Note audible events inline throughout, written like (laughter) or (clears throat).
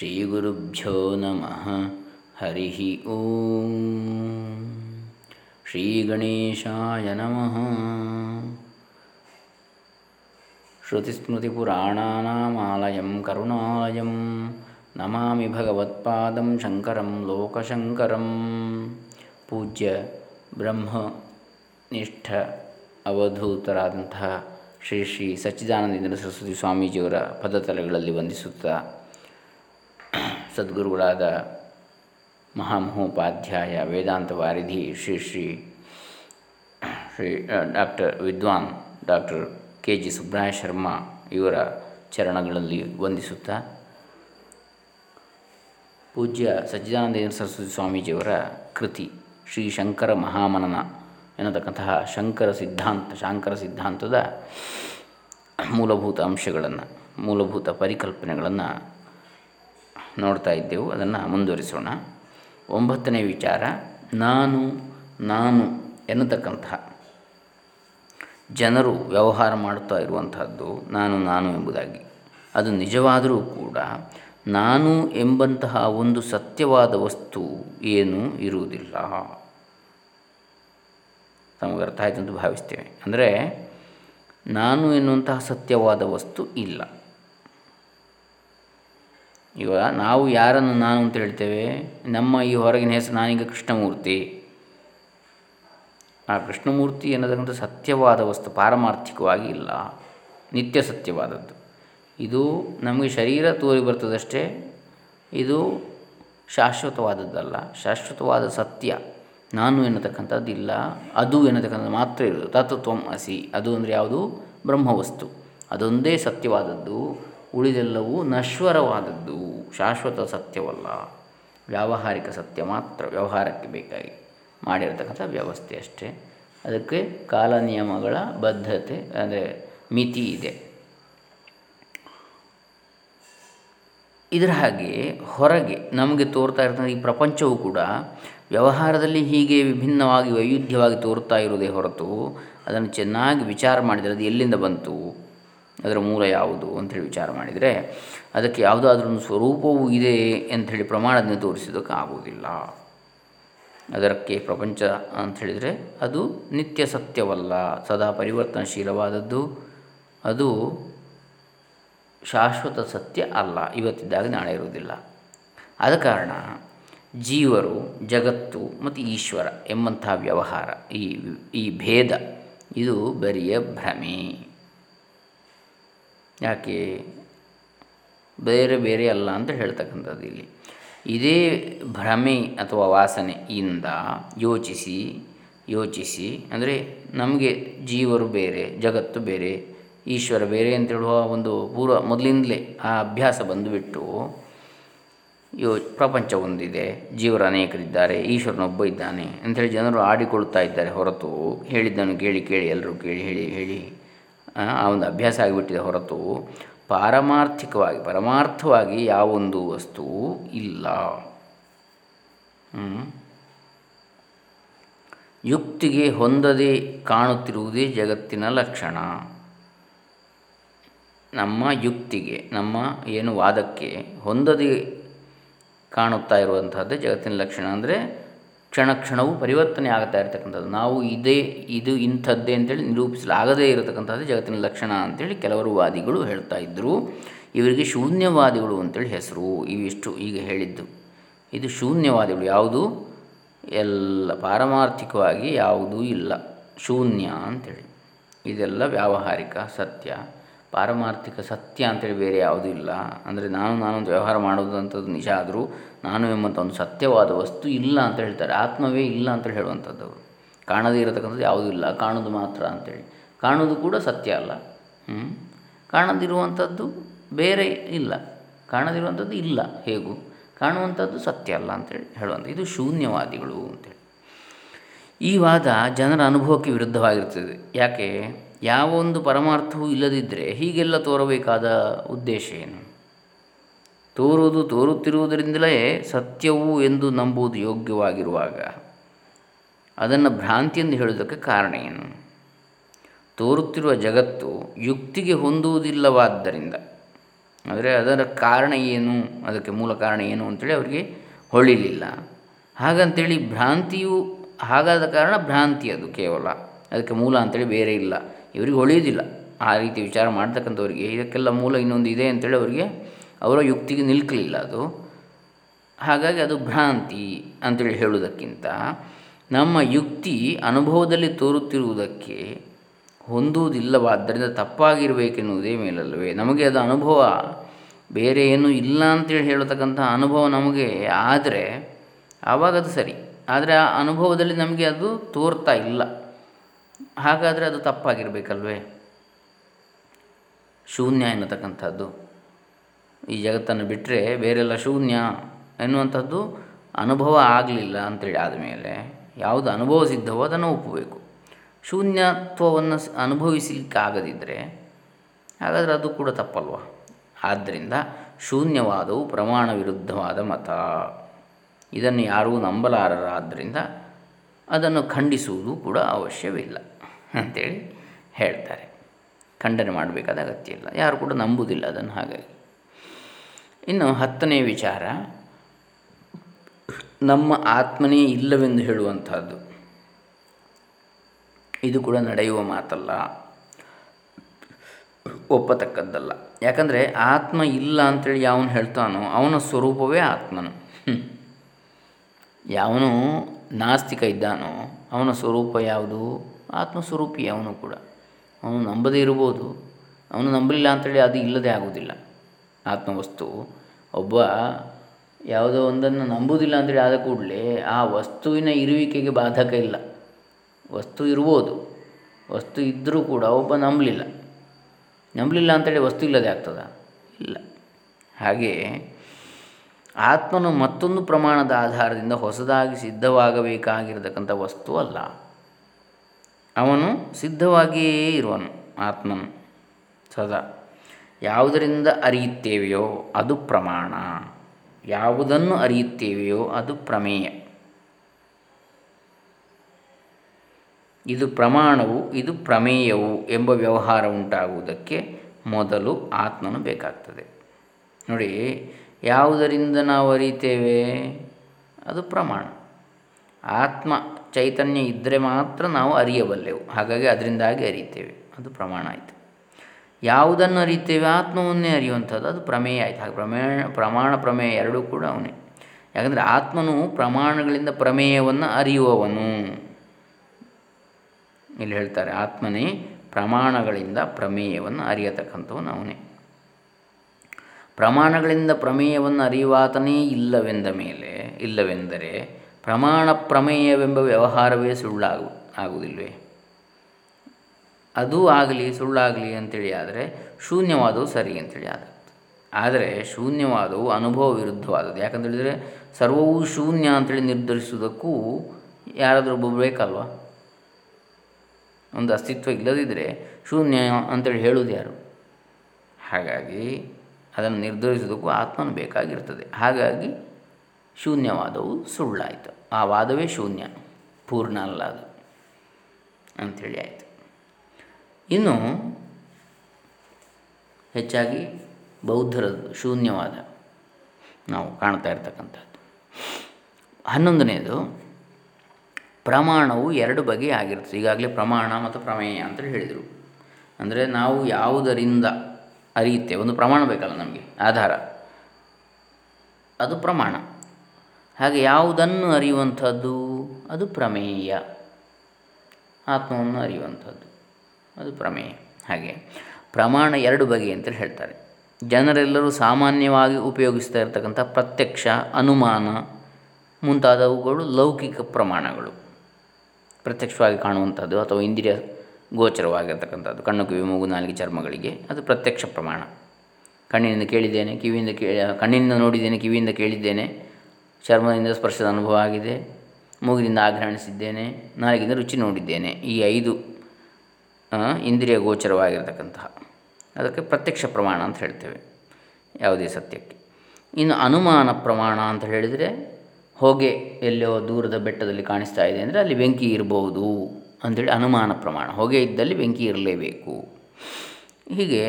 ಶ್ರೀಗುರುಭ್ಯೋ ನಮಃ ಹರಿ ಓಂ ಶ್ರೀಗಣೇಶಾಯ ನಮಃ ಶ್ರುತಿಸ್ಮೃತಿಪುರಾಣಾನಾಮಾಲಯಂ ಕರುಣಾಲಯಂ ನಮಾಮಿ ಭಗವತ್ಪಾದಂ ಶಂಕರಂ ಲೋಕಶಂಕರಂ ಪೂಜ್ಯ ಬ್ರಹ್ಮನಿಷ್ಠ ಅವಧೂತರಾದಂತಹ ಶ್ರೀ ಶ್ರೀ ಸಚ್ಚಿದಾನಂದೇಂದ್ರ ಸರಸ್ವತಿ ಸ್ವಾಮೀಜಿಯವರ ಪದತಲೆಗಳಲ್ಲಿ ವಂದಿಸುತ್ತಾ ಸದ್ಗುರುಗಳಾದ ಮಹಾಮಹೋಪಾಧ್ಯಾಯ ವೇದಾಂತ ವಾರಿಧಿ ಶ್ರೀ ಶ್ರೀ ಶ್ರೀ ಡಾಕ್ಟರ್ ವಿದ್ವಾನ್ doctor K G Subraya Sharma ಇವರ ಚರಣಗಳಲ್ಲಿ ವಂದಿಸುತ್ತಾ ಪೂಜ್ಯ ಸಚ್ಚಿದಾನಂದೇಂದ್ರ ಸರಸ್ವತಿ ಸ್ವಾಮೀಜಿಯವರ ಕೃತಿ ಶ್ರೀ ಶಂಕರ ಮಹಾಮನನ ಎನ್ನತಕ್ಕಂತಹ ಶಂಕರ ಸಿದ್ಧಾಂತ, ಶಾಂಕರ ಸಿದ್ಧಾಂತದ ಮೂಲಭೂತ ಅಂಶಗಳನ್ನು, ಮೂಲಭೂತ ಪರಿಕಲ್ಪನೆಗಳನ್ನು ನೋಡ್ತಾ ಇದ್ದೆವು, ಅದನ್ನು ಮುಂದುವರಿಸೋಣ. ಒಂಬತ್ತನೇ ವಿಚಾರ, ನಾನು ನಾನು ಎನ್ನತಕ್ಕಂತಹ ಜನರು ವ್ಯವಹಾರ ಮಾಡುತ್ತಾ ಇರುವಂತಹದ್ದು ನಾನು ನಾನು ಎಂಬುದಾಗಿ. ಅದು ನಿಜವಾದರೂ ಕೂಡ ನಾನು ಎಂಬಂತಹ ಒಂದು ಸತ್ಯವಾದ ವಸ್ತು ಏನೂ ಇರುವುದಿಲ್ಲ. ನಮಗೆ ಅರ್ಥ ಆಯಿತು ಅಂತ ಭಾವಿಸ್ತೇವೆ ಅಂದರೆ ನಾನು ಎನ್ನುವಂತಹ ಸತ್ಯವಾದ ವಸ್ತು ಇಲ್ಲ. ಈಗ ನಾವು ಯಾರನ್ನು ನಾನು ಅಂತ ಹೇಳ್ತೇವೆ? ನಮ್ಮ ಈ ಹೊರಗಿನ ಹೆಸರು ನಾನೀಗ ಕೃಷ್ಣಮೂರ್ತಿ. ಆ ಕೃಷ್ಣಮೂರ್ತಿ ಎನ್ನತಕ್ಕಂಥ ಸತ್ಯವಾದ ವಸ್ತು ಪಾರಮಾರ್ಥಿಕವಾಗಿ ಇಲ್ಲ. ನಿತ್ಯ ಸತ್ಯವಾದದ್ದು. ಇದು ನಮಗೆ ಶರೀರ ತೋರಿ ಬರ್ತದಷ್ಟೇ, ಇದು ಶಾಶ್ವತವಾದದ್ದಲ್ಲ. ಶಾಶ್ವತವಾದ ಸತ್ಯ ನಾನು ಎನ್ನತಕ್ಕಂಥದ್ದು ಇಲ್ಲ, ಅದು ಎನ್ನತಕ್ಕಂಥದ್ದು ಮಾತ್ರ ಇರೋದು ತತ್ವಂ ಅಸಿ. ಅದು ಅಂದರೆ ಯಾವುದು? ಬ್ರಹ್ಮವಸ್ತು. ಅದೊಂದೇ ಸತ್ಯವಾದದ್ದು. ಉಳಿದೆಲ್ಲವೂ ನಶ್ವರವಾದದ್ದು. ಶಾಶ್ವತ ಸತ್ಯವಲ್ಲ. ವ್ಯಾವಹಾರಿಕ ಸತ್ಯ ಮಾತ್ರ ವ್ಯವಹಾರಕ್ಕೆ ಬೇಕಾಗಿ ಮಾಡಿರತಕ್ಕಂಥ ವ್ಯವಸ್ಥೆ ಅಷ್ಟೇ. ಅದಕ್ಕೆ ಕಾಲ ನಿಯಮಗಳ ಬದ್ಧತೆ, ಅಂದರೆ ಮಿತಿ ಇದೆ. ಇದರ ಹಾಗೆ ಹೊರಗೆ ನಮಗೆ ತೋರ್ತಾ ಇರ್ತಕ್ಕಂಥ ಈ ಪ್ರಪಂಚವು ಕೂಡ ವ್ಯವಹಾರದಲ್ಲಿ ಹೀಗೆ ವಿಭಿನ್ನವಾಗಿ ವೈವಿಧ್ಯವಾಗಿ ತೋರ್ತಾ ಇರುವುದೇ ಹೊರತು ಅದನ್ನು ಚೆನ್ನಾಗಿ ವಿಚಾರ ಮಾಡಿದರೆ ಅದು ಎಲ್ಲಿಂದ ಬಂತು? ಅದರ ಮೂಲ ಯಾವುದು ಅಂಥೇಳಿ ವಿಚಾರ ಮಾಡಿದರೆ ಅದಕ್ಕೆ ಯಾವುದಾದ್ರೂ ಸ್ವರೂಪವೂ ಇದೆ ಅಂಥೇಳಿ ಪ್ರಮಾಣದಿಂದ ತೋರಿಸೋದಕ್ಕೆ ಆಗುವುದಿಲ್ಲ. ಅದಕ್ಕೆ ಪ್ರಪಂಚ ಅಂಥೇಳಿದರೆ ಅದು ನಿತ್ಯ ಸತ್ಯವಲ್ಲ, ಸದಾ ಪರಿವರ್ತನಶೀಲವಾದದ್ದು, ಅದು ಶಾಶ್ವತ ಸತ್ಯ ಅಲ್ಲ, ಇವತ್ತಿದ್ದಾಗ ನಾಳೆ ಇರುವುದಿಲ್ಲ. ಆದ ಕಾರಣ ಜೀವರು, ಜಗತ್ತು ಮತ್ತು ಈಶ್ವರ ಎಂಬಂತಹ ವ್ಯವಹಾರ, ಈ ಈ ಭೇದ, ಇದು ಬರಿಯ ಭ್ರಮೆ. ಯಾಕೆ? ಬೇರೆ ಬೇರೆ ಅಲ್ಲ ಅಂತ ಹೇಳ್ತಕ್ಕಂಥದ್ದು ಇಲ್ಲಿ. ಇದೇ ಭ್ರಮೆ ಅಥವಾ ವಾಸನೆಯಿಂದ ಯೋಚಿಸಿ ಯೋಚಿಸಿ, ಅಂದರೆ ನಮಗೆ ಜೀವರು ಬೇರೆ, ಜಗತ್ತು ಬೇರೆ, ಈಶ್ವರ ಬೇರೆ ಅಂತ ಹೇಳುವ ಒಂದು ಪೂರ್ವ ಮೊದಲಿಂದಲೇ ಆ ಅಭ್ಯಾಸ ಬಂದುಬಿಟ್ಟು ಯೋ ಪ್ರಪಂಚ ಒಂದಿದೆ, ಜೀವರು ಅನೇಕರಿದ್ದಾರೆ ಈಶ್ವರನೊಬ್ಬ ಇದ್ದಾನೆ ಅಂಥೇಳಿ ಜನರು ಆಡಿಕೊಳ್ತಾ ಇದ್ದಾರೆ ಹೊರತು ಹೇಳಿದ್ದನ್ನು ಕೇಳಿ ಕೇಳಿ ಎಲ್ಲರೂ ಕೇಳಿ ಹೇಳಿ ಹೇಳಿ ಆ ಒಂದು ಅಭ್ಯಾಸ ಆಗಿಬಿಟ್ಟಿದೆ ಹೊರತು ಪಾರಮಾರ್ಥಿಕವಾಗಿ, ಪರಮಾರ್ಥವಾಗಿ ಯಾವೊಂದು ವಸ್ತು ಇಲ್ಲ. ಯುಕ್ತಿಗೆ ಹೊಂದದೆ ಕಾಣುತ್ತಿರುವುದೇ ಜಗತ್ತಿನ ಲಕ್ಷಣ. ನಮ್ಮ ಯುಕ್ತಿಗೆ, ನಮ್ಮ ಏನು ವಾದಕ್ಕೆ ಹೊಂದದೆ ಕಾಣುತ್ತಾ ಇರುವಂತಹದ್ದೇ ಜಗತ್ತಿನ ಲಕ್ಷಣ. ಅಂದರೆ ಕ್ಷಣ ಕ್ಷಣವೂ ಪರಿವರ್ತನೆ ಆಗ್ತಾ ಇರತಕ್ಕಂಥದ್ದು. ನಾವು ಇದೇ, ಇದು ಇಂಥದ್ದೇ ಅಂತೇಳಿ ನಿರೂಪಿಸಲಾಗದೇ ಇರತಕ್ಕಂಥದ್ದು ಜಗತ್ತಿನ ಲಕ್ಷಣ ಅಂತೇಳಿ ಕೆಲವರು ವಾದಿಗಳು ಹೇಳ್ತಾ ಇದ್ದರು ಇವರಿಗೆ ಶೂನ್ಯವಾದಿಗಳು ಅಂತೇಳಿ ಹೆಸರು. ಇವಿಷ್ಟು ಈಗ ಹೇಳಿದ್ದು. ಇದು ಶೂನ್ಯವಾದಿಗಳು ಯಾವುದು? ಎಲ್ಲ ಪಾರಮಾರ್ಥಿಕವಾಗಿ ಯಾವುದೂ ಇಲ್ಲ. ಶೂನ್ಯ ಅಂಥೇಳಿ ಇದೆಲ್ಲ ವ್ಯಾವಹಾರಿಕ ಸತ್ಯ. ಪಾರಮಾರ್ಥಿಕ ಸತ್ಯ ಅಂತೇಳಿ ಬೇರೆ ಯಾವುದೂ ಇಲ್ಲ. ಅಂದರೆ ನಾನು ನಾನೊಂದು ವ್ಯವಹಾರ ಮಾಡುವುದಂಥದ್ದು ನಿಜ ಆದರೂ ನಾನು ಎಂಬಂಥ ಒಂದು ಸತ್ಯವಾದ ವಸ್ತು ಇಲ್ಲ ಅಂತ ಹೇಳ್ತಾರೆ, ಆತ್ಮವೇ ಇಲ್ಲ ಅಂತ ಹೇಳುವಂಥದ್ದು ಅವರು. ಕಾಣದೇ ಇರತಕ್ಕಂಥದ್ದು ಯಾವುದೂ ಇಲ್ಲ ಕಾಣೋದು ಮಾತ್ರ ಅಂಥೇಳಿ ಕಾಣೋದು ಕೂಡ ಸತ್ಯ ಅಲ್ಲ. ಕಾಣದಿರುವಂಥದ್ದು ಬೇರೆ ಇಲ್ಲ. ಕಾಣದಿರುವಂಥದ್ದು ಇಲ್ಲ, ಹೇಗೂ? ಕಾಣುವಂಥದ್ದು ಸತ್ಯ ಅಲ್ಲ ಅಂತೇಳಿ ಹೇಳುವಂಥ, ಇದು ಶೂನ್ಯವಾದಿಗಳು ಅಂತೇಳಿ. ಈ ವಾದ ಜನರ ಅನುಭವಕ್ಕೆ ವಿರುದ್ಧವಾಗಿರ್ತದೆ. ಯಾಕೆ? ಯಾವ ಒಂದು ಪರಮಾರ್ಥವೂ ಇಲ್ಲದಿದ್ದರೆ ಹೀಗೆಲ್ಲ ತೋರಬೇಕಾದ ಉದ್ದೇಶ ಏನು? ತೋರುವುದು ತೋರುತ್ತಿರುವುದರಿಂದಲೇ ಸತ್ಯವು ಎಂದು ನಂಬುವುದು ಯೋಗ್ಯವಾಗಿರುವಾಗ ಅದನ್ನು ಭ್ರಾಂತಿ ಎಂದು ಹೇಳುವುದಕ್ಕೆ ಕಾರಣ ಏನು? ತೋರುತ್ತಿರುವ ಜಗತ್ತು ಯುಕ್ತಿಗೆ ಹೊಂದುವುದಿಲ್ಲವಾದ್ದರಿಂದ. ಆದರೆ ಅದರ ಕಾರಣ ಏನು? ಅದಕ್ಕೆ ಮೂಲ ಕಾರಣ ಏನು ಅಂತೇಳಿ ಅವರಿಗೆ ಹೊಳಿಲಿಲ್ಲ. ಹಾಗಂತೇಳಿ ಭ್ರಾಂತಿಯು ಹಾಗಾದ ಕಾರಣ ಭ್ರಾಂತಿ ಅದು ಕೇವಲ. ಅದಕ್ಕೆ ಮೂಲ ಅಂತೇಳಿ ಬೇರೆ ಇಲ್ಲ. ಇವರಿಗೆ ಹೊಳೆಯುವುದಿಲ್ಲ. ಆ ರೀತಿ ವಿಚಾರ ಮಾಡ್ತಕ್ಕಂಥವ್ರಿಗೆ ಇದಕ್ಕೆಲ್ಲ ಮೂಲ ಇನ್ನೊಂದು ಇದೆ ಅಂತೇಳಿ ಅವರಿಗೆ ಅವರ ಯುಕ್ತಿಗೆ ನಿಲ್ಕಲಿಲ್ಲ ಅದು. ಹಾಗಾಗಿ ಅದು ಭ್ರಾಂತಿ ಅಂತೇಳಿ ಹೇಳುವುದಕ್ಕಿಂತ ನಮ್ಮ ಯುಕ್ತಿ ಅನುಭವದಲ್ಲಿ ತೋರುತ್ತಿರುವುದಕ್ಕೆ ಹೊಂದುವುದಿಲ್ಲವಾದ್ದರಿಂದ ತಪ್ಪಾಗಿರಬೇಕೆನ್ನುವುದೇ ಮೇಲಲ್ಲವೇ? ನಮಗೆ ಅದು ಅನುಭವ ಬೇರೆ ಏನೂ ಇಲ್ಲ ಅಂತೇಳಿ ಹೇಳತಕ್ಕಂಥ ಅನುಭವ ನಮಗೆ ಆದರೆ, ಆವಾಗ ಅದು ಸರಿ. ಆದರೆ ಆ ಅನುಭವದಲ್ಲಿ ನಮಗೆ ಅದು ತೋರ್ತಾ ಇಲ್ಲ. ಹಾಗಾದರೆ ಅದು ತಪ್ಪಾಗಿರಬೇಕಲ್ವೇ? ಶೂನ್ಯ ಎನ್ನತಕ್ಕಂಥದ್ದು. ಈ ಜಗತ್ತನ್ನು ಬಿಟ್ಟರೆ ಬೇರೆಲ್ಲ ಶೂನ್ಯ ಎನ್ನುವಂಥದ್ದು ಅನುಭವ ಆಗಲಿಲ್ಲ ಅಂತೇಳಿ ಆದಮೇಲೆ ಯಾವುದು ಅನುಭವ ಸಿದ್ಧವೋ ಅದನ್ನು ಒಪ್ಪಬೇಕು. ಶೂನ್ಯತ್ವವನ್ನು ಅನುಭವಿಸಲಿಕ್ಕಾಗದಿದ್ದರೆ ಹಾಗಾದರೆ ಅದು ಕೂಡ ತಪ್ಪಲ್ವ? ಆದ್ದರಿಂದ ಶೂನ್ಯವಾದವು ಪ್ರಮಾಣ ವಿರುದ್ಧವಾದ ಮತ. ಇದನ್ನು ಯಾರೂ ನಂಬಲಾರರಾದ್ದರಿಂದ ಅದನ್ನು ಖಂಡಿಸುವುದು ಕೂಡ ಅವಶ್ಯವಿಲ್ಲ ಅಂತೇಳಿ ಹೇಳ್ತಾರೆ. ಖಂಡನೆ ಮಾಡಬೇಕಾದ ಅಗತ್ಯ ಇಲ್ಲ. ಯಾರು ಕೂಡ ನಂಬುವುದಿಲ್ಲ ಅದನ್ನು ಹಾಗಾಗಿ. ಇನ್ನು ಹತ್ತನೇ ವಿಚಾರ, ನಮ್ಮ ಆತ್ಮನೇ ಇಲ್ಲವೆಂದು ಹೇಳುವಂಥದ್ದು. ಇದು ಕೂಡ ನಡೆಯುವ ಮಾತಲ್ಲ, ಒಪ್ಪತಕ್ಕದ್ದಲ್ಲ. ಯಾಕಂದರೆ ಆತ್ಮ ಇಲ್ಲ ಅಂತೇಳಿ ಯಾವನು ಹೇಳ್ತಾನೋ, ಅವನ ಸ್ವರೂಪವೇ ಆತ್ಮನು. ಯಾವನು ನಾಸ್ತಿಕ ಇದ್ದಾನೋ, ಅವನ ಸ್ವರೂಪ ಯಾವುದು? ಆತ್ಮಸ್ವರೂಪಿ ಅವನು ಕೂಡ. ಅವನು ನಂಬದೇ ಇರ್ಬೋದು. ಅವನು ನಂಬಲಿಲ್ಲ ಅಂತೇಳಿ ಅದು ಇಲ್ಲದೆ ಆಗುವುದಿಲ್ಲ. ಆತ್ಮವಸ್ತು ಒಬ್ಬ ಯಾವುದೋ ಒಂದನ್ನು ನಂಬುವುದಿಲ್ಲ ಅಂತೇಳಿ ಆದ ಕೂಡಲೇ ಆ ವಸ್ತುವಿನ ಇರುವಿಕೆಗೆ ಬಾಧಕ ಇಲ್ಲ. ವಸ್ತು ಇರ್ಬೋದು. ವಸ್ತು ಇದ್ದರೂ ಕೂಡ ಒಬ್ಬ ನಂಬಲಿಲ್ಲ. ನಂಬಲಿಲ್ಲ ಅಂತೇಳಿ ವಸ್ತು ಇಲ್ಲದೆ ಆಗ್ತದ? ಇಲ್ಲ. ಹಾಗೆ ಆತ್ಮನು ಮತ್ತೊಂದು ಪ್ರಮಾಣದ ಆಧಾರದಿಂದ ಹೊಸದಾಗಿ ಸಿದ್ಧವಾಗಬೇಕಾಗಿರತಕ್ಕಂಥ ವಸ್ತು ಅಲ್ಲ. ಅವನು ಸಿದ್ಧವಾಗಿಯೇ ಇರುವನು, ಆತ್ಮನು ಸದಾ. ಯಾವುದರಿಂದ ಅರಿಯುತ್ತೇವೆಯೋ ಅದು ಪ್ರಮಾಣ. ಯಾವುದನ್ನು ಅರಿಯುತ್ತೇವೆಯೋ ಅದು ಪ್ರಮೇಯ. ಇದು ಪ್ರಮಾಣವು, ಇದು ಪ್ರಮೇಯವು ಎಂಬ ವ್ಯವಹಾರ ಉಂಟಾಗುವುದಕ್ಕೆ ಮೊದಲು ಆತ್ಮನು ಬೇಕಾಗ್ತದೆ. ನೋಡಿ, ಯಾವುದರಿಂದ ನಾವು ಅರಿತೇವೆ ಅದು ಪ್ರಮಾಣ. ಆತ್ಮ, ಚೈತನ್ಯ ಇದ್ದರೆ ಮಾತ್ರ ನಾವು ಅರಿಯಬಲ್ಲೆವು. ಹಾಗಾಗಿ ಅದರಿಂದಾಗಿ ಅರಿಯುತ್ತೇವೆ. ಅದು ಪ್ರಮಾಣ ಆಯಿತು. ಯಾವುದನ್ನು ಅರಿತೇವೆ ಆತ್ಮವನ್ನೇ ಅರಿಯುವಂಥದ್ದು. ಅದು ಪ್ರಮೇಯ ಆಯಿತು. ಹಾಗೆ ಪ್ರಮೇಯ, ಪ್ರಮಾಣ, ಪ್ರಮೇಯ ಎರಡೂ ಕೂಡ ಅವನೇ. ಯಾಕಂದರೆ ಆತ್ಮನು ಪ್ರಮಾಣಗಳಿಂದ ಪ್ರಮೇಯವನ್ನು ಅರಿಯುವವನು. ಇಲ್ಲಿ ಹೇಳ್ತಾರೆ, ಆತ್ಮನೇ ಪ್ರಮಾಣಗಳಿಂದ ಪ್ರಮೇಯವನ್ನು ಅರಿಯತಕ್ಕಂಥವನು ಅವನೇ. ಪ್ರಮಾಣಗಳಿಂದ ಪ್ರಮೇಯವನ್ನು ಅರಿಯುವಾತನೇ ಇಲ್ಲವೆಂದ ಮೇಲೆ, ಇಲ್ಲವೆಂದರೆ ಪ್ರಮಾಣ ಪ್ರಮೇಯವೆಂಬ ವ್ಯವಹಾರವೇ ಸುಳ್ಳಾಗು, ಆಗುವುದಿಲ್ವೇ? ಅದು ಆಗಲಿ ಸುಳ್ಳಾಗಲಿ ಅಂತೇಳಿ ಆದರೆ ಶೂನ್ಯವಾದವು ಸರಿ ಅಂತೇಳಿ ಆಗುತ್ತೆ ಆದರೆ ಶೂನ್ಯವಾದವು ಅನುಭವ ವಿರುದ್ಧವಾದದ್ದು. ಯಾಕಂತೇಳಿದರೆ ಸರ್ವವೂ ಶೂನ್ಯ ಅಂತೇಳಿ ನಿರ್ಧರಿಸುವುದಕ್ಕೂ ಯಾರಾದರೂ ಒಬ್ಬ ಬೇಕಲ್ವ? ಒಂದು ಅಸ್ತಿತ್ವ ಇಲ್ಲದಿದ್ದರೆ ಶೂನ್ಯ ಅಂತೇಳಿ ಹೇಳುವುದು ಯಾರು? ಹಾಗಾಗಿ ಅದನ್ನು ನಿರ್ಧರಿಸೋದಕ್ಕೂ ಆತ್ಮನು ಬೇಕಾಗಿರ್ತದೆ. ಹಾಗಾಗಿ ಶೂನ್ಯವಾದವು ಸುಳ್ಳಾಯಿತು. ಆ ವಾದವೇ ಶೂನ್ಯ. ಪೂರ್ಣ ಅಲ್ಲ ಅದು. ಅಂಥೇಳಿ ಆಯಿತು. ಇನ್ನು ಹೆಚ್ಚಾಗಿ ಬೌದ್ಧರದ್ದು ಶೂನ್ಯವಾದ ನಾವು ಕಾಣ್ತಾ ಇರ್ತಕ್ಕಂಥದ್ದು. ಹನ್ನೊಂದನೇದು ಪ್ರಮಾಣವು ಎರಡು ಬಗೆ ಆಗಿರ್ತದೆ ಈಗಾಗಲೇ ಪ್ರಮಾಣ ಮತ್ತು ಪ್ರಮೇಯ ಅಂತ ಹೇಳಿದರು. ಅಂದರೆ ನಾವು ಯಾವುದರಿಂದ ಅರಿಯುತ್ತೆ ಒಂದು ಪ್ರಮಾಣ ಬೇಕಲ್ಲ ನಮಗೆ, ಆಧಾರ. ಅದು ಪ್ರಮಾಣ. ಹಾಗೆ ಯಾವುದನ್ನು ಅರಿಯುವಂಥದ್ದು? ಅದು ಪ್ರಮೇಯ. ಆತ್ಮವನ್ನು ಅರಿಯುವಂಥದ್ದು. ಅದು ಪ್ರಮೇಯ. ಹಾಗೆ. ಪ್ರಮಾಣ ಎರಡು ಬಗೆ ಅಂತ ಹೇಳ್ತಾರೆ. ಜನರೆಲ್ಲರೂ ಸಾಮಾನ್ಯವಾಗಿ ಉಪಯೋಗಿಸ್ತಾ ಇರತಕ್ಕಂಥ ಪ್ರತ್ಯಕ್ಷ, ಅನುಮಾನ ಮುಂತಾದವುಗಳು ಲೌಕಿಕ ಪ್ರಮಾಣಗಳು. ಪ್ರತ್ಯಕ್ಷವಾಗಿ ಕಾಣುವಂಥದ್ದು ಅಥವಾ ಇಂದ್ರಿಯ ಗೋಚರವಾಗಿರ್ತಕ್ಕಂಥದ್ದು, ಕಣ್ಣು, ಕಿವಿ, ಮೂಗು, ನಾಲಿಗೆ, ಚರ್ಮಗಳಿಗೆ ಅದು ಪ್ರತ್ಯಕ್ಷ ಪ್ರಮಾಣ. ಕಣ್ಣಿನಿಂದ ಕೇಳಿದ್ದೇನೆ, ಕಿವಿಯಿಂದ ಕೇಳಿ, ಕಣ್ಣಿನಿಂದ ನೋಡಿದ್ದೇನೆ, ಕಿವಿಯಿಂದ ಕೇಳಿದ್ದೇನೆ, ಚರ್ಮದಿಂದ ಸ್ಪರ್ಶದ ಅನುಭವ ಆಗಿದೆ, ಮೂಗಿನಿಂದ ಆಗ್ರಹಣಿಸಿದ್ದೇನೆ, ನಾಲಿಗೆಯಿಂದ ರುಚಿ ನೋಡಿದ್ದೇನೆ, ಈ ಐದು ಇಂದ್ರಿಯ ಗೋಚರವಾಗಿರ್ತಕ್ಕಂತಹ. ಅದಕ್ಕೆ ಪ್ರತ್ಯಕ್ಷ ಪ್ರಮಾಣ ಅಂತ ಹೇಳ್ತೇವೆ. ಯಾವುದೇ ಸತ್ಯಕ್ಕೆ. ಇನ್ನು ಅನುಮಾನ ಪ್ರಮಾಣ ಅಂತ ಹೇಳಿದರೆ, ಹೊಗೆ ಎಲ್ಲೋ ದೂರದ ಬೆಟ್ಟದಲ್ಲಿ ಕಾಣಿಸ್ತಾ ಇದೆ ಅಂದರೆ ಅಲ್ಲಿ ಬೆಂಕಿ ಇರಬಹುದು ಅಂಥೇಳಿ ಅನುಮಾನ ಪ್ರಮಾಣ. ಹೊಗೆ ಇದ್ದಲ್ಲಿ ಬೆಂಕಿ ಇರಲೇಬೇಕು. ಹೀಗೆ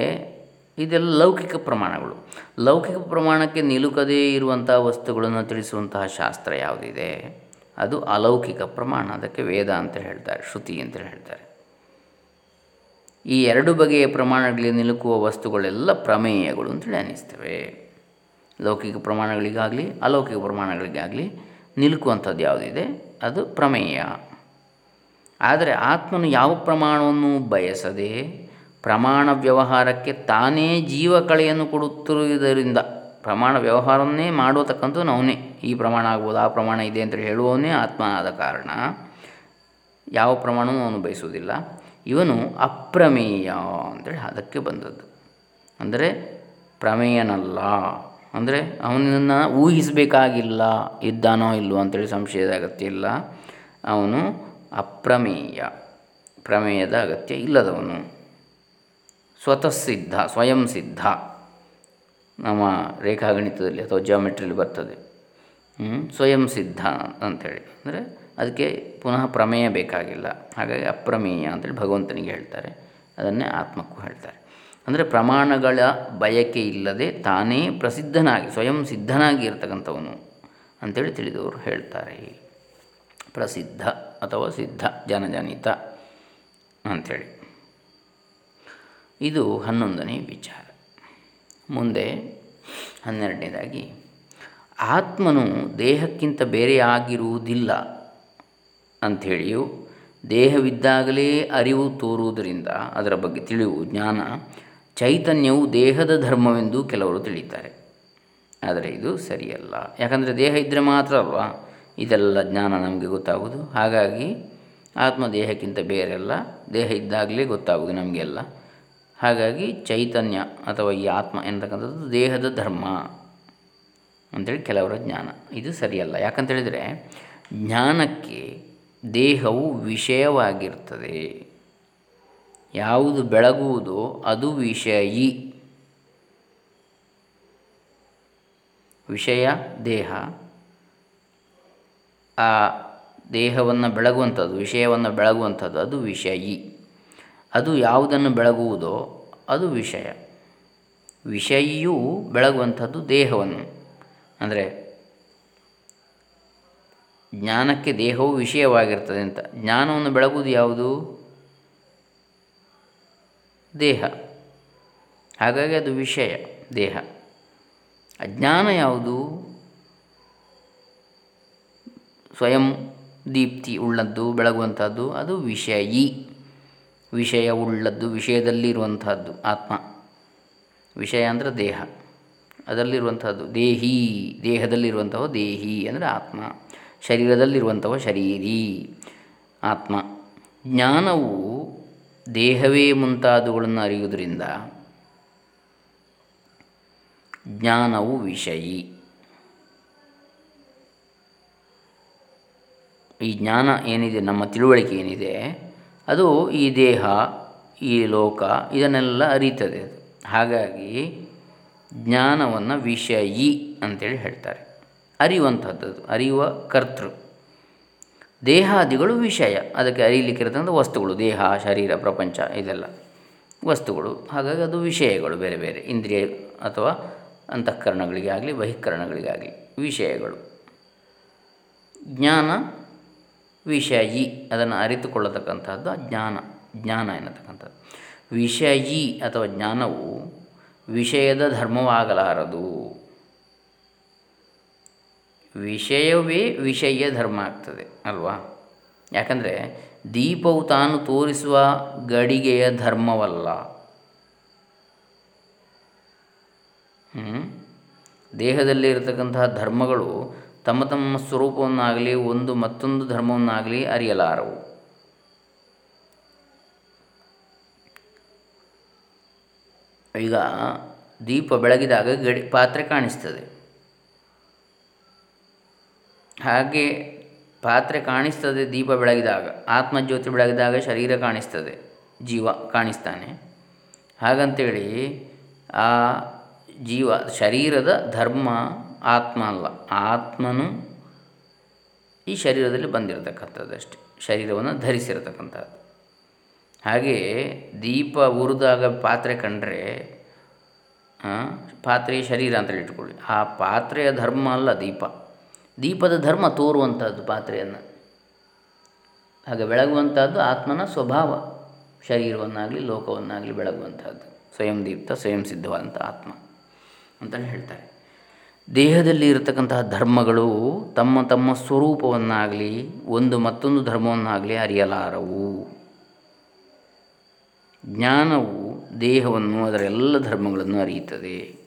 ಇದೆಲ್ಲ ಲೌಕಿಕ ಪ್ರಮಾಣಗಳು. ಲೌಕಿಕ ಪ್ರಮಾಣಕ್ಕೆ ನಿಲುಕದೇ ಇರುವಂತಹ ವಸ್ತುಗಳನ್ನು ತಿಳಿಸುವಂತಹ ಶಾಸ್ತ್ರ ಯಾವುದಿದೆ? ಅದು ಅಲೌಕಿಕ ಪ್ರಮಾಣ. ಅದಕ್ಕೆ ವೇದ ಅಂತ ಹೇಳ್ತಾರೆ, ಶ್ರುತಿ ಅಂತ ಹೇಳ್ತಾರೆ. ಈ ಎರಡು ಬಗೆಯ ಪ್ರಮಾಣಗಳಿಗೆ ನಿಲುಕುವ ವಸ್ತುಗಳೆಲ್ಲ ಪ್ರಮೇಯಗಳು ಅಂತೇಳಿ ಅನ್ನಿಸ್ತವೆ ಲೌಕಿಕ ಪ್ರಮಾಣಗಳಿಗಾಗಲಿ, ಅಲೌಕಿಕ ಪ್ರಮಾಣಗಳಿಗಾಗಲಿ ನಿಲುಕುವಂಥದ್ದು ಯಾವುದಿದೆ? ಅದು ಪ್ರಮೇಯ. ಆದರೆ ಆತ್ಮನು ಯಾವ ಪ್ರಮಾಣವನ್ನು ಬಯಸದೆ ಪ್ರಮಾಣ ವ್ಯವಹಾರಕ್ಕೆ ತಾನೇ ಜೀವ ಕಳೆಯನ್ನು ಕೊಡುತ್ತಿರುವುದರಿಂದ, ಪ್ರಮಾಣ ವ್ಯವಹಾರವನ್ನೇ ಮಾಡತಕ್ಕಂಥದ್ದು ಅವನೇ. ಈ ಪ್ರಮಾಣ ಆಗ್ಬೋದು, ಆ ಪ್ರಮಾಣ ಇದೆ ಅಂತ ಹೇಳುವವನೇ ಆತ್ಮ ಆದ ಕಾರಣ. ಯಾವ ಪ್ರಮಾಣವೂ ಅವನು ಬಯಸುವುದಿಲ್ಲ. ಇವನು ಅಪ್ರಮೇಯ ಅಂತೇಳಿ ಅದಕ್ಕೆ ಬಂದದ್ದು. ಅಂದರೆ ಪ್ರಮೇಯನಲ್ಲ. ಅಂದರೆ ಅವನನ್ನು ಊಹಿಸಬೇಕಾಗಿಲ್ಲ, ಇದ್ದಾನೋ ಇಲ್ಲವೋ ಅಂತೇಳಿ ಸಂಶಯದ ಅಗತ್ಯ ಇಲ್ಲ. ಅವನು ಅಪ್ರಮೇಯ, ಪ್ರಮೇಯದ ಅಗತ್ಯ ಇಲ್ಲದವನು. ಸ್ವತಃ ಸಿದ್ಧ, ಸ್ವಯಂ ಸಿದ್ಧ. ನಮ್ಮ ರೇಖಾಗಣಿತದಲ್ಲಿ ಅಥವಾ ಜಾಮೆಟ್ರಿಯಲ್ಲಿ ಬರ್ತದೆ. ಸ್ವಯಂ ಸಿದ್ಧ ಅಂಥೇಳಿ ಅಂದರೆ ಅದಕ್ಕೆ ಪುನಃ ಪ್ರಮೇಯ ಬೇಕಾಗಿಲ್ಲ. ಹಾಗಾಗಿ ಅಪ್ರಮೇಯ ಅಂತೇಳಿ ಭಗವಂತನಿಗೆ ಹೇಳ್ತಾರೆ. ಅದನ್ನೇ ಆತ್ಮಕ್ಕೂ ಹೇಳ್ತಾರೆ. ಅಂದರೆ ಪ್ರಮಾಣಗಳ ಬಯಕೆ ಇಲ್ಲದೆ ತಾನೇ ಪ್ರಸಿದ್ಧನಾಗಿ, ಸ್ವಯಂ ಸಿದ್ಧನಾಗಿ ಇರತಕ್ಕಂಥವನು ಅಂಥೇಳಿ ತಿಳಿದವರು ಹೇಳ್ತಾರೆ. ಪ್ರಸಿದ್ಧ ಅಥವಾ ಸಿದ್ಧ, ಜನಜನಿತ ಅಂಥೇಳಿ ಇದು ಹನ್ನೊಂದನೇ ವಿಚಾರ. ಮುಂದೆ ಹನ್ನೆರಡನೇದಾಗಿ, ಆತ್ಮನು ದೇಹಕ್ಕಿಂತ ಬೇರೆಯಾಗಿರುವುದಿಲ್ಲ. ಅಂಥೇಳಿಯೂ, ದೇಹವಿದ್ದಾಗಲೇ ಅರಿವು ತೋರುವುದರಿಂದ ಅದರ ಬಗ್ಗೆ ತಿಳಿವು ಜ್ಞಾನ ಚೈತನ್ಯವು ದೇಹದ ಧರ್ಮವೆಂದು ಕೆಲವರು ತಿಳಿತಾರೆ ಆದರೆ ಇದು ಸರಿಯಲ್ಲ. ಯಾಕಂದರೆ ದೇಹ ಇದ್ದರೆ ಮಾತ್ರ ಅಲ್ವಾ? ಇದೆಲ್ಲ ಜ್ಞಾನ ನಮಗೆ ಗೊತ್ತಾಗೋದು ಹಾಗಾಗಿ ಆತ್ಮ ದೇಹಕ್ಕಿಂತ ಬೇರೆಲ್ಲ ದೇಹ ಇದ್ದಾಗಲೇ ಗೊತ್ತಾಗೋದು ನಮಗೆಲ್ಲ. ಹಾಗಾಗಿ ಚೈತನ್ಯ ಅಥವಾ ಈ ಆತ್ಮ ಎಂತಕ್ಕಂಥದ್ದು ದೇಹದ ಧರ್ಮ ಅಂಥೇಳಿ ಕೆಲವರ ಜ್ಞಾನ. ಇದು ಸರಿಯಲ್ಲ. ಯಾಕಂತೇಳಿದರೆ ಜ್ಞಾನಕ್ಕೆ ದೇಹವು ವಿಷಯವಾಗಿರ್ತದೆ. ಯಾವುದು ಬೆಳಗುವುದೋ ಅದು ವಿಷಯಿ ವಿಷಯ ದೇಹ. ಆ ದೇಹವನ್ನು ಬೆಳಗುವಂಥದ್ದು, ವಿಷಯವನ್ನು ಬೆಳಗುವಂಥದ್ದು ಅದು ವಿಷಯಿ ಅದು ಯಾವುದನ್ನು ಬೆಳಗುವುದೋ ಅದು ವಿಷಯ. ವಿಷಯಿಯು ಬೆಳಗುವಂಥದ್ದು ದೇಹವನ್ನು. ಅಂದರೆ ಜ್ಞಾನಕ್ಕೆ ದೇಹವು ವಿಷಯವಾಗಿರ್ತದೆ ಅಂತ. ಜ್ಞಾನವನ್ನು ಬೆಳಗುವುದು ಯಾವುದು? ದೇಹ. ಹಾಗಾಗಿ ಅದು ವಿಷಯ, ದೇಹ. ಅಜ್ಞಾನ ಯಾವುದು? ಸ್ವಯಂ ದೀಪ್ತಿ ಉಳ್ಳದ್ದು, ಬೆಳಗುವಂಥದ್ದು, ಅದು ವಿಷಯಿ ವಿಷಯ ಉಳ್ಳದ್ದು, ವಿಷಯದಲ್ಲಿರುವಂಥದ್ದು, ಆತ್ಮ. ವಿಷಯ ಅಂದರೆ ದೇಹ. ಅದರಲ್ಲಿರುವಂಥದ್ದು, ದೇಹಿ. ದೇಹದಲ್ಲಿರುವಂಥವು ದೇಹಿ ಅಂದರೆ ಆತ್ಮ. ಶರೀರದಲ್ಲಿರುವಂಥವ ಶರೀರಿ, ಆತ್ಮ. ಜ್ಞಾನವು ದೇಹವೇ ಮುಂತಾದವುಗಳನ್ನು ಅರಿಯುವುದರಿಂದ ಜ್ಞಾನವು ವಿಷಯಿ. ಈ ಜ್ಞಾನ ಏನಿದೆ, ನಮ್ಮ ತಿಳುವಳಿಕೆ ಏನಿದೆ, ಅದು ಈ ದೇಹ, ಈ ಲೋಕ ಇದನ್ನೆಲ್ಲ ಅರಿತದೆ ಅದು. ಹಾಗಾಗಿ ಜ್ಞಾನವನ್ನು ವಿಷಯಿ ಅಂತೇಳಿ ಹೇಳ್ತಾರೆ. ಅರಿಯುವಂಥದ್ದು ಅರಿಯುವ ಕರ್ತೃ. ದೇಹಾದಿಗಳು ವಿಷಯ. ಅದಕ್ಕೆ ಅರಿಯಲಿಕ್ಕಿರತಕ್ಕಂಥ ವಸ್ತುಗಳು, ದೇಹ, ಶರೀರ, ಪ್ರಪಂಚ ಇದೆಲ್ಲ. ವಸ್ತುಗಳು, ಹಾಗಾಗಿ ಅದು ವಿಷಯಗಳು ಬೇರೆ ಬೇರೆ. ಇಂದ್ರಿಯ ಅಥವಾ ಅಂತಃಕರಣಗಳಿಗಾಗಲಿ ಬಹಿಕರಣಗಳಿಗಾಗಲಿ ವಿಷಯಗಳು. ಜ್ಞಾನ, ವಿಷಯಿ, ಅದನ್ನು ಅರಿತುಕೊಳ್ಳತಕ್ಕಂಥದ್ದು ಜ್ಞಾನ ಜ್ಞಾನ ಎನ್ನತಕ್ಕಂಥದ್ದು. ವಿಷಯಿ ಅಥವಾ ಜ್ಞಾನವು ವಿಷಯದ ಧರ್ಮವಾಗಲಾರದು. ವಿಷಯವೇ ವಿಷಯ ಧರ್ಮ ಆಗ್ತದೆ, ಅಲ್ವಾ? ಯಾಕಂದರೆ ದೀಪವು ತಾನು ತೋರಿಸುವ ಗಡಿಗೆಯ ಧರ್ಮವಲ್ಲ. ದೇಹದಲ್ಲಿ ಇರತಕ್ಕಂತಹ ಧರ್ಮಗಳು ತಮ್ಮ ತಮ್ಮ ಸ್ವರೂಪವನ್ನಾಗಲಿ ಒಂದು ಮತ್ತೊಂದು ಧರ್ಮವನ್ನಾಗಲಿ ಅರಿಯಲಾರವು. ಈಗ ದೀಪ ಬೆಳಗಿದಾಗ ಗಡಿ ಪಾತ್ರೆ ಕಾಣಿಸ್ತದೆ. ಹಾಗೆ ಪಾತ್ರೆ ಕಾಣಿಸ್ತದೆ ದೀಪ ಬೆಳಗಿದಾಗ, ಆತ್ಮಜ್ಯೋತಿ ಬೆಳಗಿದಾಗ ಶರೀರ ಕಾಣಿಸ್ತದೆ, ಜೀವ ಕಾಣಿಸ್ತಾನೆ. ಹಾಗಂತೇಳಿ ಆ ಜೀವ ಶರೀರದ ಧರ್ಮ, ಆತ್ಮ ಅಲ್ಲ, ಆತ್ಮನು ಈ ಶರೀರದಲ್ಲಿ ಬಂದಿರತಕ್ಕಂಥದ್ದು ಅಷ್ಟೇ ಶರೀರವನ್ನು ಧರಿಸಿರತಕ್ಕಂಥದ್ದು. ಹಾಗೆಯೇ ದೀಪ ಉರಿದಾಗ ಪಾತ್ರೆ ಕಂಡರೆ ಪಾತ್ರೆ ಶರೀರ ಅಂತೇಳಿ ಇಟ್ಕೊಳ್ಳಿ ಆ ಪಾತ್ರೆಯ ಧರ್ಮ ಅಲ್ಲ ದೀಪ. ದೀಪದ ಧರ್ಮ ತೋರುವಂಥದ್ದು ಪಾತ್ರೆಯನ್ನು. ಹಾಗೆ ಬೆಳಗುವಂಥದ್ದು ಆತ್ಮನ ಸ್ವಭಾವ, ಶರೀರವನ್ನಾಗಲಿ ಲೋಕವನ್ನಾಗಲಿ ಬೆಳಗುವಂಥದ್ದು. ಸ್ವಯಂ ದೀಪ್ತ, ಸ್ವಯಂ ಸಿದ್ಧವಾದಂಥ ಆತ್ಮ ಅಂತಲೇ ಹೇಳ್ತಾರೆ. ದೇಹದಲ್ಲಿ ಇರತಕ್ಕಂತಹ ಧರ್ಮಗಳು ತಮ್ಮ ತಮ್ಮ ಸ್ವರೂಪವನ್ನಾಗಲಿ ಒಂದು ಮತ್ತೊಂದು ಧರ್ಮವನ್ನಾಗಲಿ ಅರಿಯಲಾರವು. ಜ್ಞಾನವು ದೇಹವನ್ನು ಅದರ ಎಲ್ಲ ಧರ್ಮಗಳನ್ನು ಅರಿಯುತ್ತದೆ.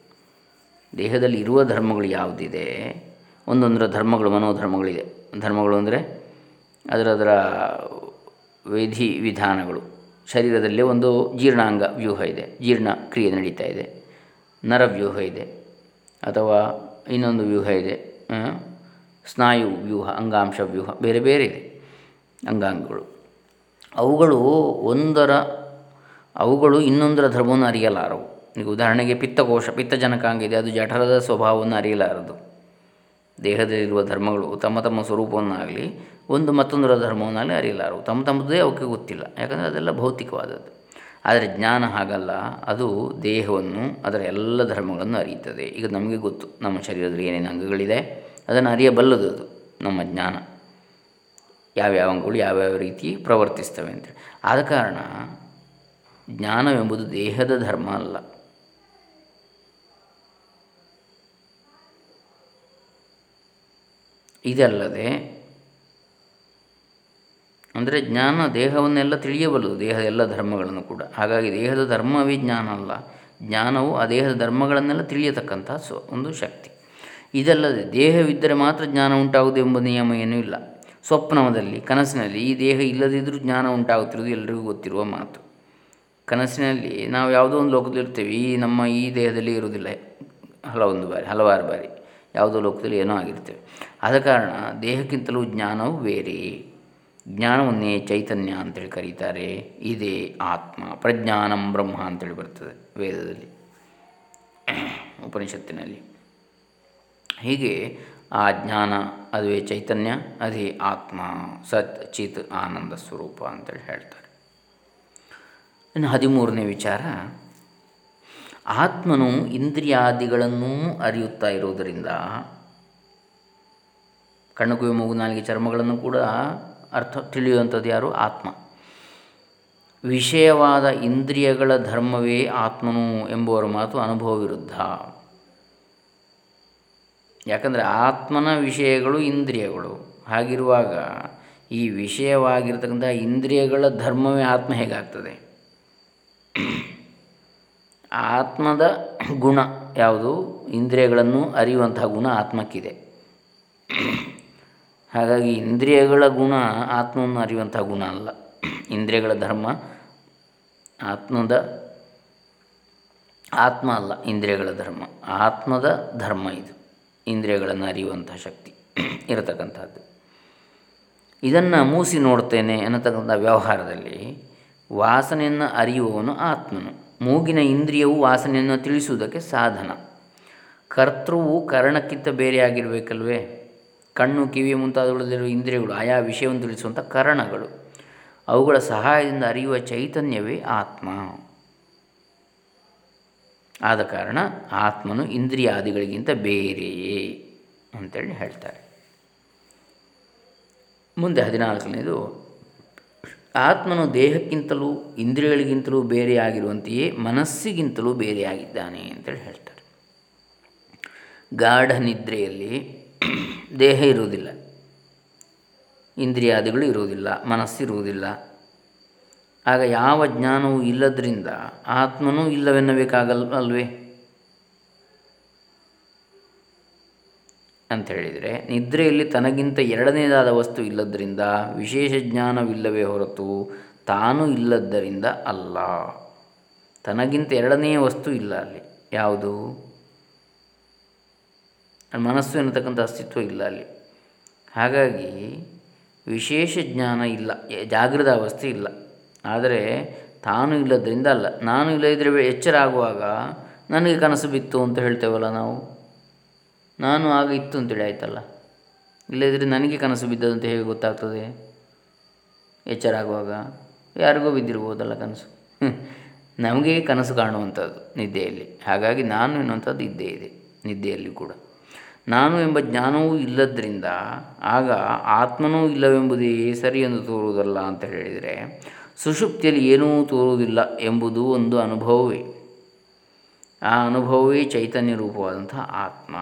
ದೇಹದಲ್ಲಿ ಇರುವ ಧರ್ಮಗಳು ಯಾವುದಿದೆ? ಒಂದೊಂದರ ಧರ್ಮಗಳು ಮನೋಧರ್ಮಗಳಿದೆ ಧರ್ಮಗಳು ಅಂದರೆ ಅದರದರ ವಿಧಿ ವಿಧಾನಗಳು. ಶರೀರದಲ್ಲಿ ಒಂದು ಜೀರ್ಣಾಂಗ ವ್ಯೂಹ ಇದೆ. ಜೀರ್ಣ ಕ್ರಿಯೆ ನಡೀತಾ ಇದೆ. ನರವ್ಯೂಹ ಇದೆ. ಅಥವಾ ಇನ್ನೊಂದು ವ್ಯೂಹ ಇದೆ. ಸ್ನಾಯು ವ್ಯೂಹ, ಅಂಗಾಂಶ ವ್ಯೂಹ, ಬೇರೆ ಬೇರೆ ಇದೆ ಅಂಗಾಂಗಗಳು. ಅವುಗಳು ಒಂದರ, ಅವುಗಳು ಇನ್ನೊಂದರ ಧರ್ಮವನ್ನು ಅರಿಯಲಾರವು. ಈಗ ಉದಾಹರಣೆಗೆ ಪಿತ್ತಕೋಶ, ಪಿತ್ತಜನಕಾಂಗ ಇದೆ. ಅದು ಜಠರದ ಸ್ವಭಾವವನ್ನು ಅರಿಯಲಾರದು. ದೇಹದಲ್ಲಿರುವ ಧರ್ಮಗಳು ತಮ್ಮ ತಮ್ಮ ಸ್ವರೂಪವನ್ನಾಗಲಿ ಒಂದು ಮತ್ತೊಂದರ ಧರ್ಮವನ್ನಾಗಲಿ ಅರಿಯಲಾರವು. ತಮ್ಮ ತಮ್ಮದೇ ಅವಕ್ಕೆ ಗೊತ್ತಿಲ್ಲ. ಯಾಕಂದರೆ ಅದೆಲ್ಲ ಭೌತಿಕವಾದದ್ದು. ಆದರೆ ಜ್ಞಾನ ಹಾಗಲ್ಲ. ಅದು ದೇಹವನ್ನು, ಅದರ ಎಲ್ಲ ಧರ್ಮಗಳನ್ನು ಅರಿಯುತ್ತದೆ. ಈಗ ನಮಗೆ ಗೊತ್ತು, ನಮ್ಮ ಶರೀರದಲ್ಲಿ ಏನೇನು ಅಂಗಗಳಿದೆ, ಅದನ್ನು ಅರಿಯಬಲ್ಲದು ಅದು, ನಮ್ಮ ಜ್ಞಾನ. ಯಾವ್ಯಾವ ಅಂಗಗಳು ಯಾವ್ಯಾವ ರೀತಿ ಪ್ರವರ್ತಿಸ್ತವೆ ಅಂತೇಳಿ ಆದ ಕಾರಣ ಜ್ಞಾನವೆಂಬುದು ದೇಹದ ಧರ್ಮ ಅಲ್ಲ. ಇದಲ್ಲದೆ ಅಂದರೆ ಜ್ಞಾನ ದೇಹವನ್ನೆಲ್ಲ ತಿಳಿಯಬಲ್ಲದು ದೇಹದ ಎಲ್ಲ ಧರ್ಮಗಳನ್ನು ಕೂಡ. ಹಾಗಾಗಿ ದೇಹದ ಧರ್ಮವೇ ಜ್ಞಾನ ಅಲ್ಲ. ಜ್ಞಾನವು ಆ ದೇಹದ ಧರ್ಮಗಳನ್ನೆಲ್ಲ ತಿಳಿಯತಕ್ಕಂಥ ಸ್ವ ಒಂದು ಶಕ್ತಿ. ಇದಲ್ಲದೆ ದೇಹವಿದ್ದರೆ ಮಾತ್ರ ಜ್ಞಾನ ಉಂಟಾಗುವುದು ಎಂಬ ನಿಯಮ ಏನೂ ಇಲ್ಲ. ಸ್ವಪ್ನದಲ್ಲಿ, ಕನಸಿನಲ್ಲಿ ಈ ದೇಹ ಇಲ್ಲದಿದ್ದರೂ ಜ್ಞಾನ ಉಂಟಾಗುತ್ತಿರುವುದು ಎಲ್ಲರಿಗೂ ಗೊತ್ತಿರುವ ಮಾತು. ಕನಸಿನಲ್ಲಿ ನಾವು ಯಾವುದೋ ಒಂದು ಲೋಕದಲ್ಲಿ ಇರ್ತೇವೆ, ಈ ನಮ್ಮ ಈ ದೇಹದಲ್ಲಿ ಇರುವುದಿಲ್ಲ. ಹಲವೊಂದು ಬಾರಿ, ಹಲವಾರು ಬಾರಿ ಯಾವುದೋ ಲೋಕದಲ್ಲಿ ಏನೋ ಆಗಿರ್ತೇವೆ. ಆದ ಕಾರಣ ದೇಹಕ್ಕಿಂತಲೂ ಜ್ಞಾನವು ಬೇರೆ. ಜ್ಞಾನವನ್ನೇ ಚೈತನ್ಯ ಅಂತೇಳಿ ಕರೀತಾರೆ. ಇದೇ ಆತ್ಮ. ಪ್ರಜ್ಞಾನಂ ಬ್ರಹ್ಮ ಅಂತೇಳಿ ಬರ್ತದೆ ವೇದದಲ್ಲಿ. ಉಪನಿಷತ್ತಿನಲ್ಲಿ. ಹೀಗೆ ಆ ಜ್ಞಾನ, ಅದುವೇ ಚೈತನ್ಯ, ಅದೇ ಆತ್ಮ, ಸತ್, ಚಿತ್, ಆನಂದ ಸ್ವರೂಪ ಅಂತೇಳಿ ಹೇಳ್ತಾರೆ. ಇನ್ನು ಹದಿಮೂರನೇ ವಿಚಾರ. ಆತ್ಮನು ಇಂದ್ರಿಯಾದಿಗಳನ್ನೂ ಅರಿಯುತ್ತಾ ಇರುವುದರಿಂದ ಕಣ್ಣು ಕಿವಿ ಮೂಗು ನಾಲಿಗೆ ಚರ್ಮಗಳನ್ನು ಕೂಡ ಅರ್ಥ ತಿಳಿಯುವಂಥದ್ದು ಯಾರು? ಆತ್ಮ. ವಿಷಯವಾದ ಇಂದ್ರಿಯಗಳ ಧರ್ಮವೇ ಆತ್ಮನು ಎಂಬುವರ ಮಾತು ಅನುಭವ ವಿರುದ್ಧ. ಯಾಕಂದರೆ ಆತ್ಮನ ವಿಷಯಗಳು ಇಂದ್ರಿಯಗಳು. ಹಾಗಿರುವಾಗ ಈ ವಿಷಯವಾಗಿರ್ತಕ್ಕಂಥ ಇಂದ್ರಿಯಗಳ ಧರ್ಮವೇ ಆತ್ಮ ಹೇಗಾಗ್ತದೆ? ಆತ್ಮದ ಗುಣ ಯಾವುದು? ಇಂದ್ರಿಯಗಳನ್ನು ಅರಿಯುವಂತಹ ಗುಣ ಆತ್ಮಕ್ಕಿದೆ. ಹಾಗಾಗಿ ಇಂದ್ರಿಯಗಳ ಗುಣ ಆತ್ಮವನ್ನು ಅರಿಯುವಂಥ ಗುಣ ಅಲ್ಲ. ಇಂದ್ರಿಯಗಳ ಧರ್ಮ ಆತ್ಮದ ಆತ್ಮ ಅಲ್ಲ, ಇಂದ್ರಿಯಗಳ ಧರ್ಮ. ಆತ್ಮದ ಧರ್ಮ ಇದು. ಇಂದ್ರಿಯಗಳನ್ನು ಅರಿಯುವಂಥ ಶಕ್ತಿ ಇರತಕ್ಕಂಥದ್ದು. ಇದನ್ನು ಮೂಸಿ ನೋಡ್ತೇನೆ ಅನ್ನತಕ್ಕಂಥ ವ್ಯವಹಾರದಲ್ಲಿ ವಾಸನೆಯನ್ನು ಅರಿಯುವವನು ಆತ್ಮನು. ಮೂಗಿನ ಇಂದ್ರಿಯವು ವಾಸನೆಯನ್ನು ತಿಳಿಸುವುದಕ್ಕೆ ಸಾಧನ. ಕರ್ತೃವು ಕರಣಕ್ಕಿಂತ ಬೇರೆಯಾಗಿರಬೇಕಲ್ವೇ? ಕಣ್ಣು, ಕಿವಿ ಮುಂತಾದವುಗಳಲ್ಲಿರುವ ಇಂದ್ರಿಯಗಳು, ಆಯಾ ವಿಷಯವನ್ನು ತಿಳಿಸುವಂಥ ಕರಣಗಳು. ಅವುಗಳ ಸಹಾಯದಿಂದ ಅರಿಯುವ ಚೈತನ್ಯವೇ ಆತ್ಮ. ಆದ ಕಾರಣ ಆತ್ಮನು ಇಂದ್ರಿಯಾದಿಗಳಿಗಿಂತ ಬೇರೆಯೇ ಅಂತೇಳಿ ಹೇಳ್ತಾರೆ. ಮುಂದೆ ಹದಿನಾಲ್ಕನೇದು, ಆತ್ಮನು ದೇಹಕ್ಕಿಂತಲೂ ಇಂದ್ರಿಯಗಳಿಗಿಂತಲೂ ಬೇರೆಯಾಗಿರುವಂತೆಯೇ ಮನಸ್ಸಿಗಿಂತಲೂ ಬೇರೆಯಾಗಿದ್ದಾನೆ ಅಂತೇಳಿ ಹೇಳ್ತಾರೆ. ಗಾಢ ನಿದ್ರೆಯಲ್ಲಿ (clears throat) ದೇಹ ಇರುವುದಿಲ್ಲ. ಇಂದ್ರಿಯಾದಿಗಳು ಇರುವುದಿಲ್ಲ ಮನಸ್ಸಿರುವುದಿಲ್ಲ ಆಗ ಯಾವ ಜ್ಞಾನವೂ ಇಲ್ಲದರಿಂದ ಆತ್ಮನೂ ಇಲ್ಲವೆನ್ನಬೇಕಾಗಲ್ ಅಲ್ವೇ ಅಂತ ಹೇಳಿದರೆ, ನಿದ್ರೆಯಲ್ಲಿ ತನಗಿಂತ ಎರಡನೇದಾದ ವಸ್ತು ಇಲ್ಲದರಿಂದ ವಿಶೇಷ ಜ್ಞಾನವಿಲ್ಲವೇ ಹೊರತು ತಾನು ಇಲ್ಲದ್ದರಿಂದ ಅಲ್ಲ. ತನಗಿಂತ ಎರಡನೆಯ ವಸ್ತು ಇಲ್ಲ ಅಲ್ಲಿ. ಯಾವುದು? ಮನಸ್ಸು ಎನ್ನತಕ್ಕಂಥ ಅಸ್ತಿತ್ವ ಇಲ್ಲ ಅಲ್ಲಿ. ಹಾಗಾಗಿ ವಿಶೇಷ ಜ್ಞಾನ ಇಲ್ಲ ಜಾಗೃತ ಅವಸ್ಥೆ ಇಲ್ಲ. ಆದರೆ ತಾನು ಇಲ್ಲದರಿಂದ ಅಲ್ಲ. ನಾನು ಇಲ್ಲದಿದ್ದರೆ ಎಚ್ಚರ ಆಗುವಾಗ ನನಗೆ ಕನಸು ಬಿತ್ತು ಅಂತ ಹೇಳ್ತೇವಲ್ಲ ನಾವು? ನಾನು ಆಗ ಇತ್ತು ಅಂತೇಳಿ ಆಯ್ತಲ್ಲ. ಇಲ್ಲದಿದ್ದರೆ ನನಗೆ ಕನಸು ಬಿದ್ದದಂತ ಹೇಗೆ ಗೊತ್ತಾಗ್ತದೆ? ಎಚ್ಚರ ಆಗುವಾಗ ಯಾರಿಗೋ ಬಿದ್ದಿರ್ಬೋದಲ್ಲ ಕನಸು. ನಮಗೆ ಕನಸು ಕಾಣುವಂಥದ್ದು ನಿದ್ದೆಯಲ್ಲಿ. ಹಾಗಾಗಿ ನಾನು ಎನ್ನುವಂಥದ್ದು ಇದ್ದೇ ಇದೆ, ನಿದ್ದೆಯಲ್ಲಿ ಕೂಡ. ನಾನು ಎಂಬ ಜ್ಞಾನವೂ ಇಲ್ಲದ್ರಿಂದ ಆಗ ಆತ್ಮನೂ ಇಲ್ಲವೆಂಬುದೇ ಸರಿ ಎಂದು ತೋರುವುದಲ್ಲ ಅಂತ ಹೇಳಿದರೆ ಸುಷುಪ್ತಿಯಲ್ಲಿ ಏನೂ ತೋರುವುದಿಲ್ಲ ಎಂಬುದು ಒಂದು ಅನುಭವವೇ. ಆ ಅನುಭವವೇ ಚೈತನ್ಯ ರೂಪವಾದಂಥ ಆತ್ಮ.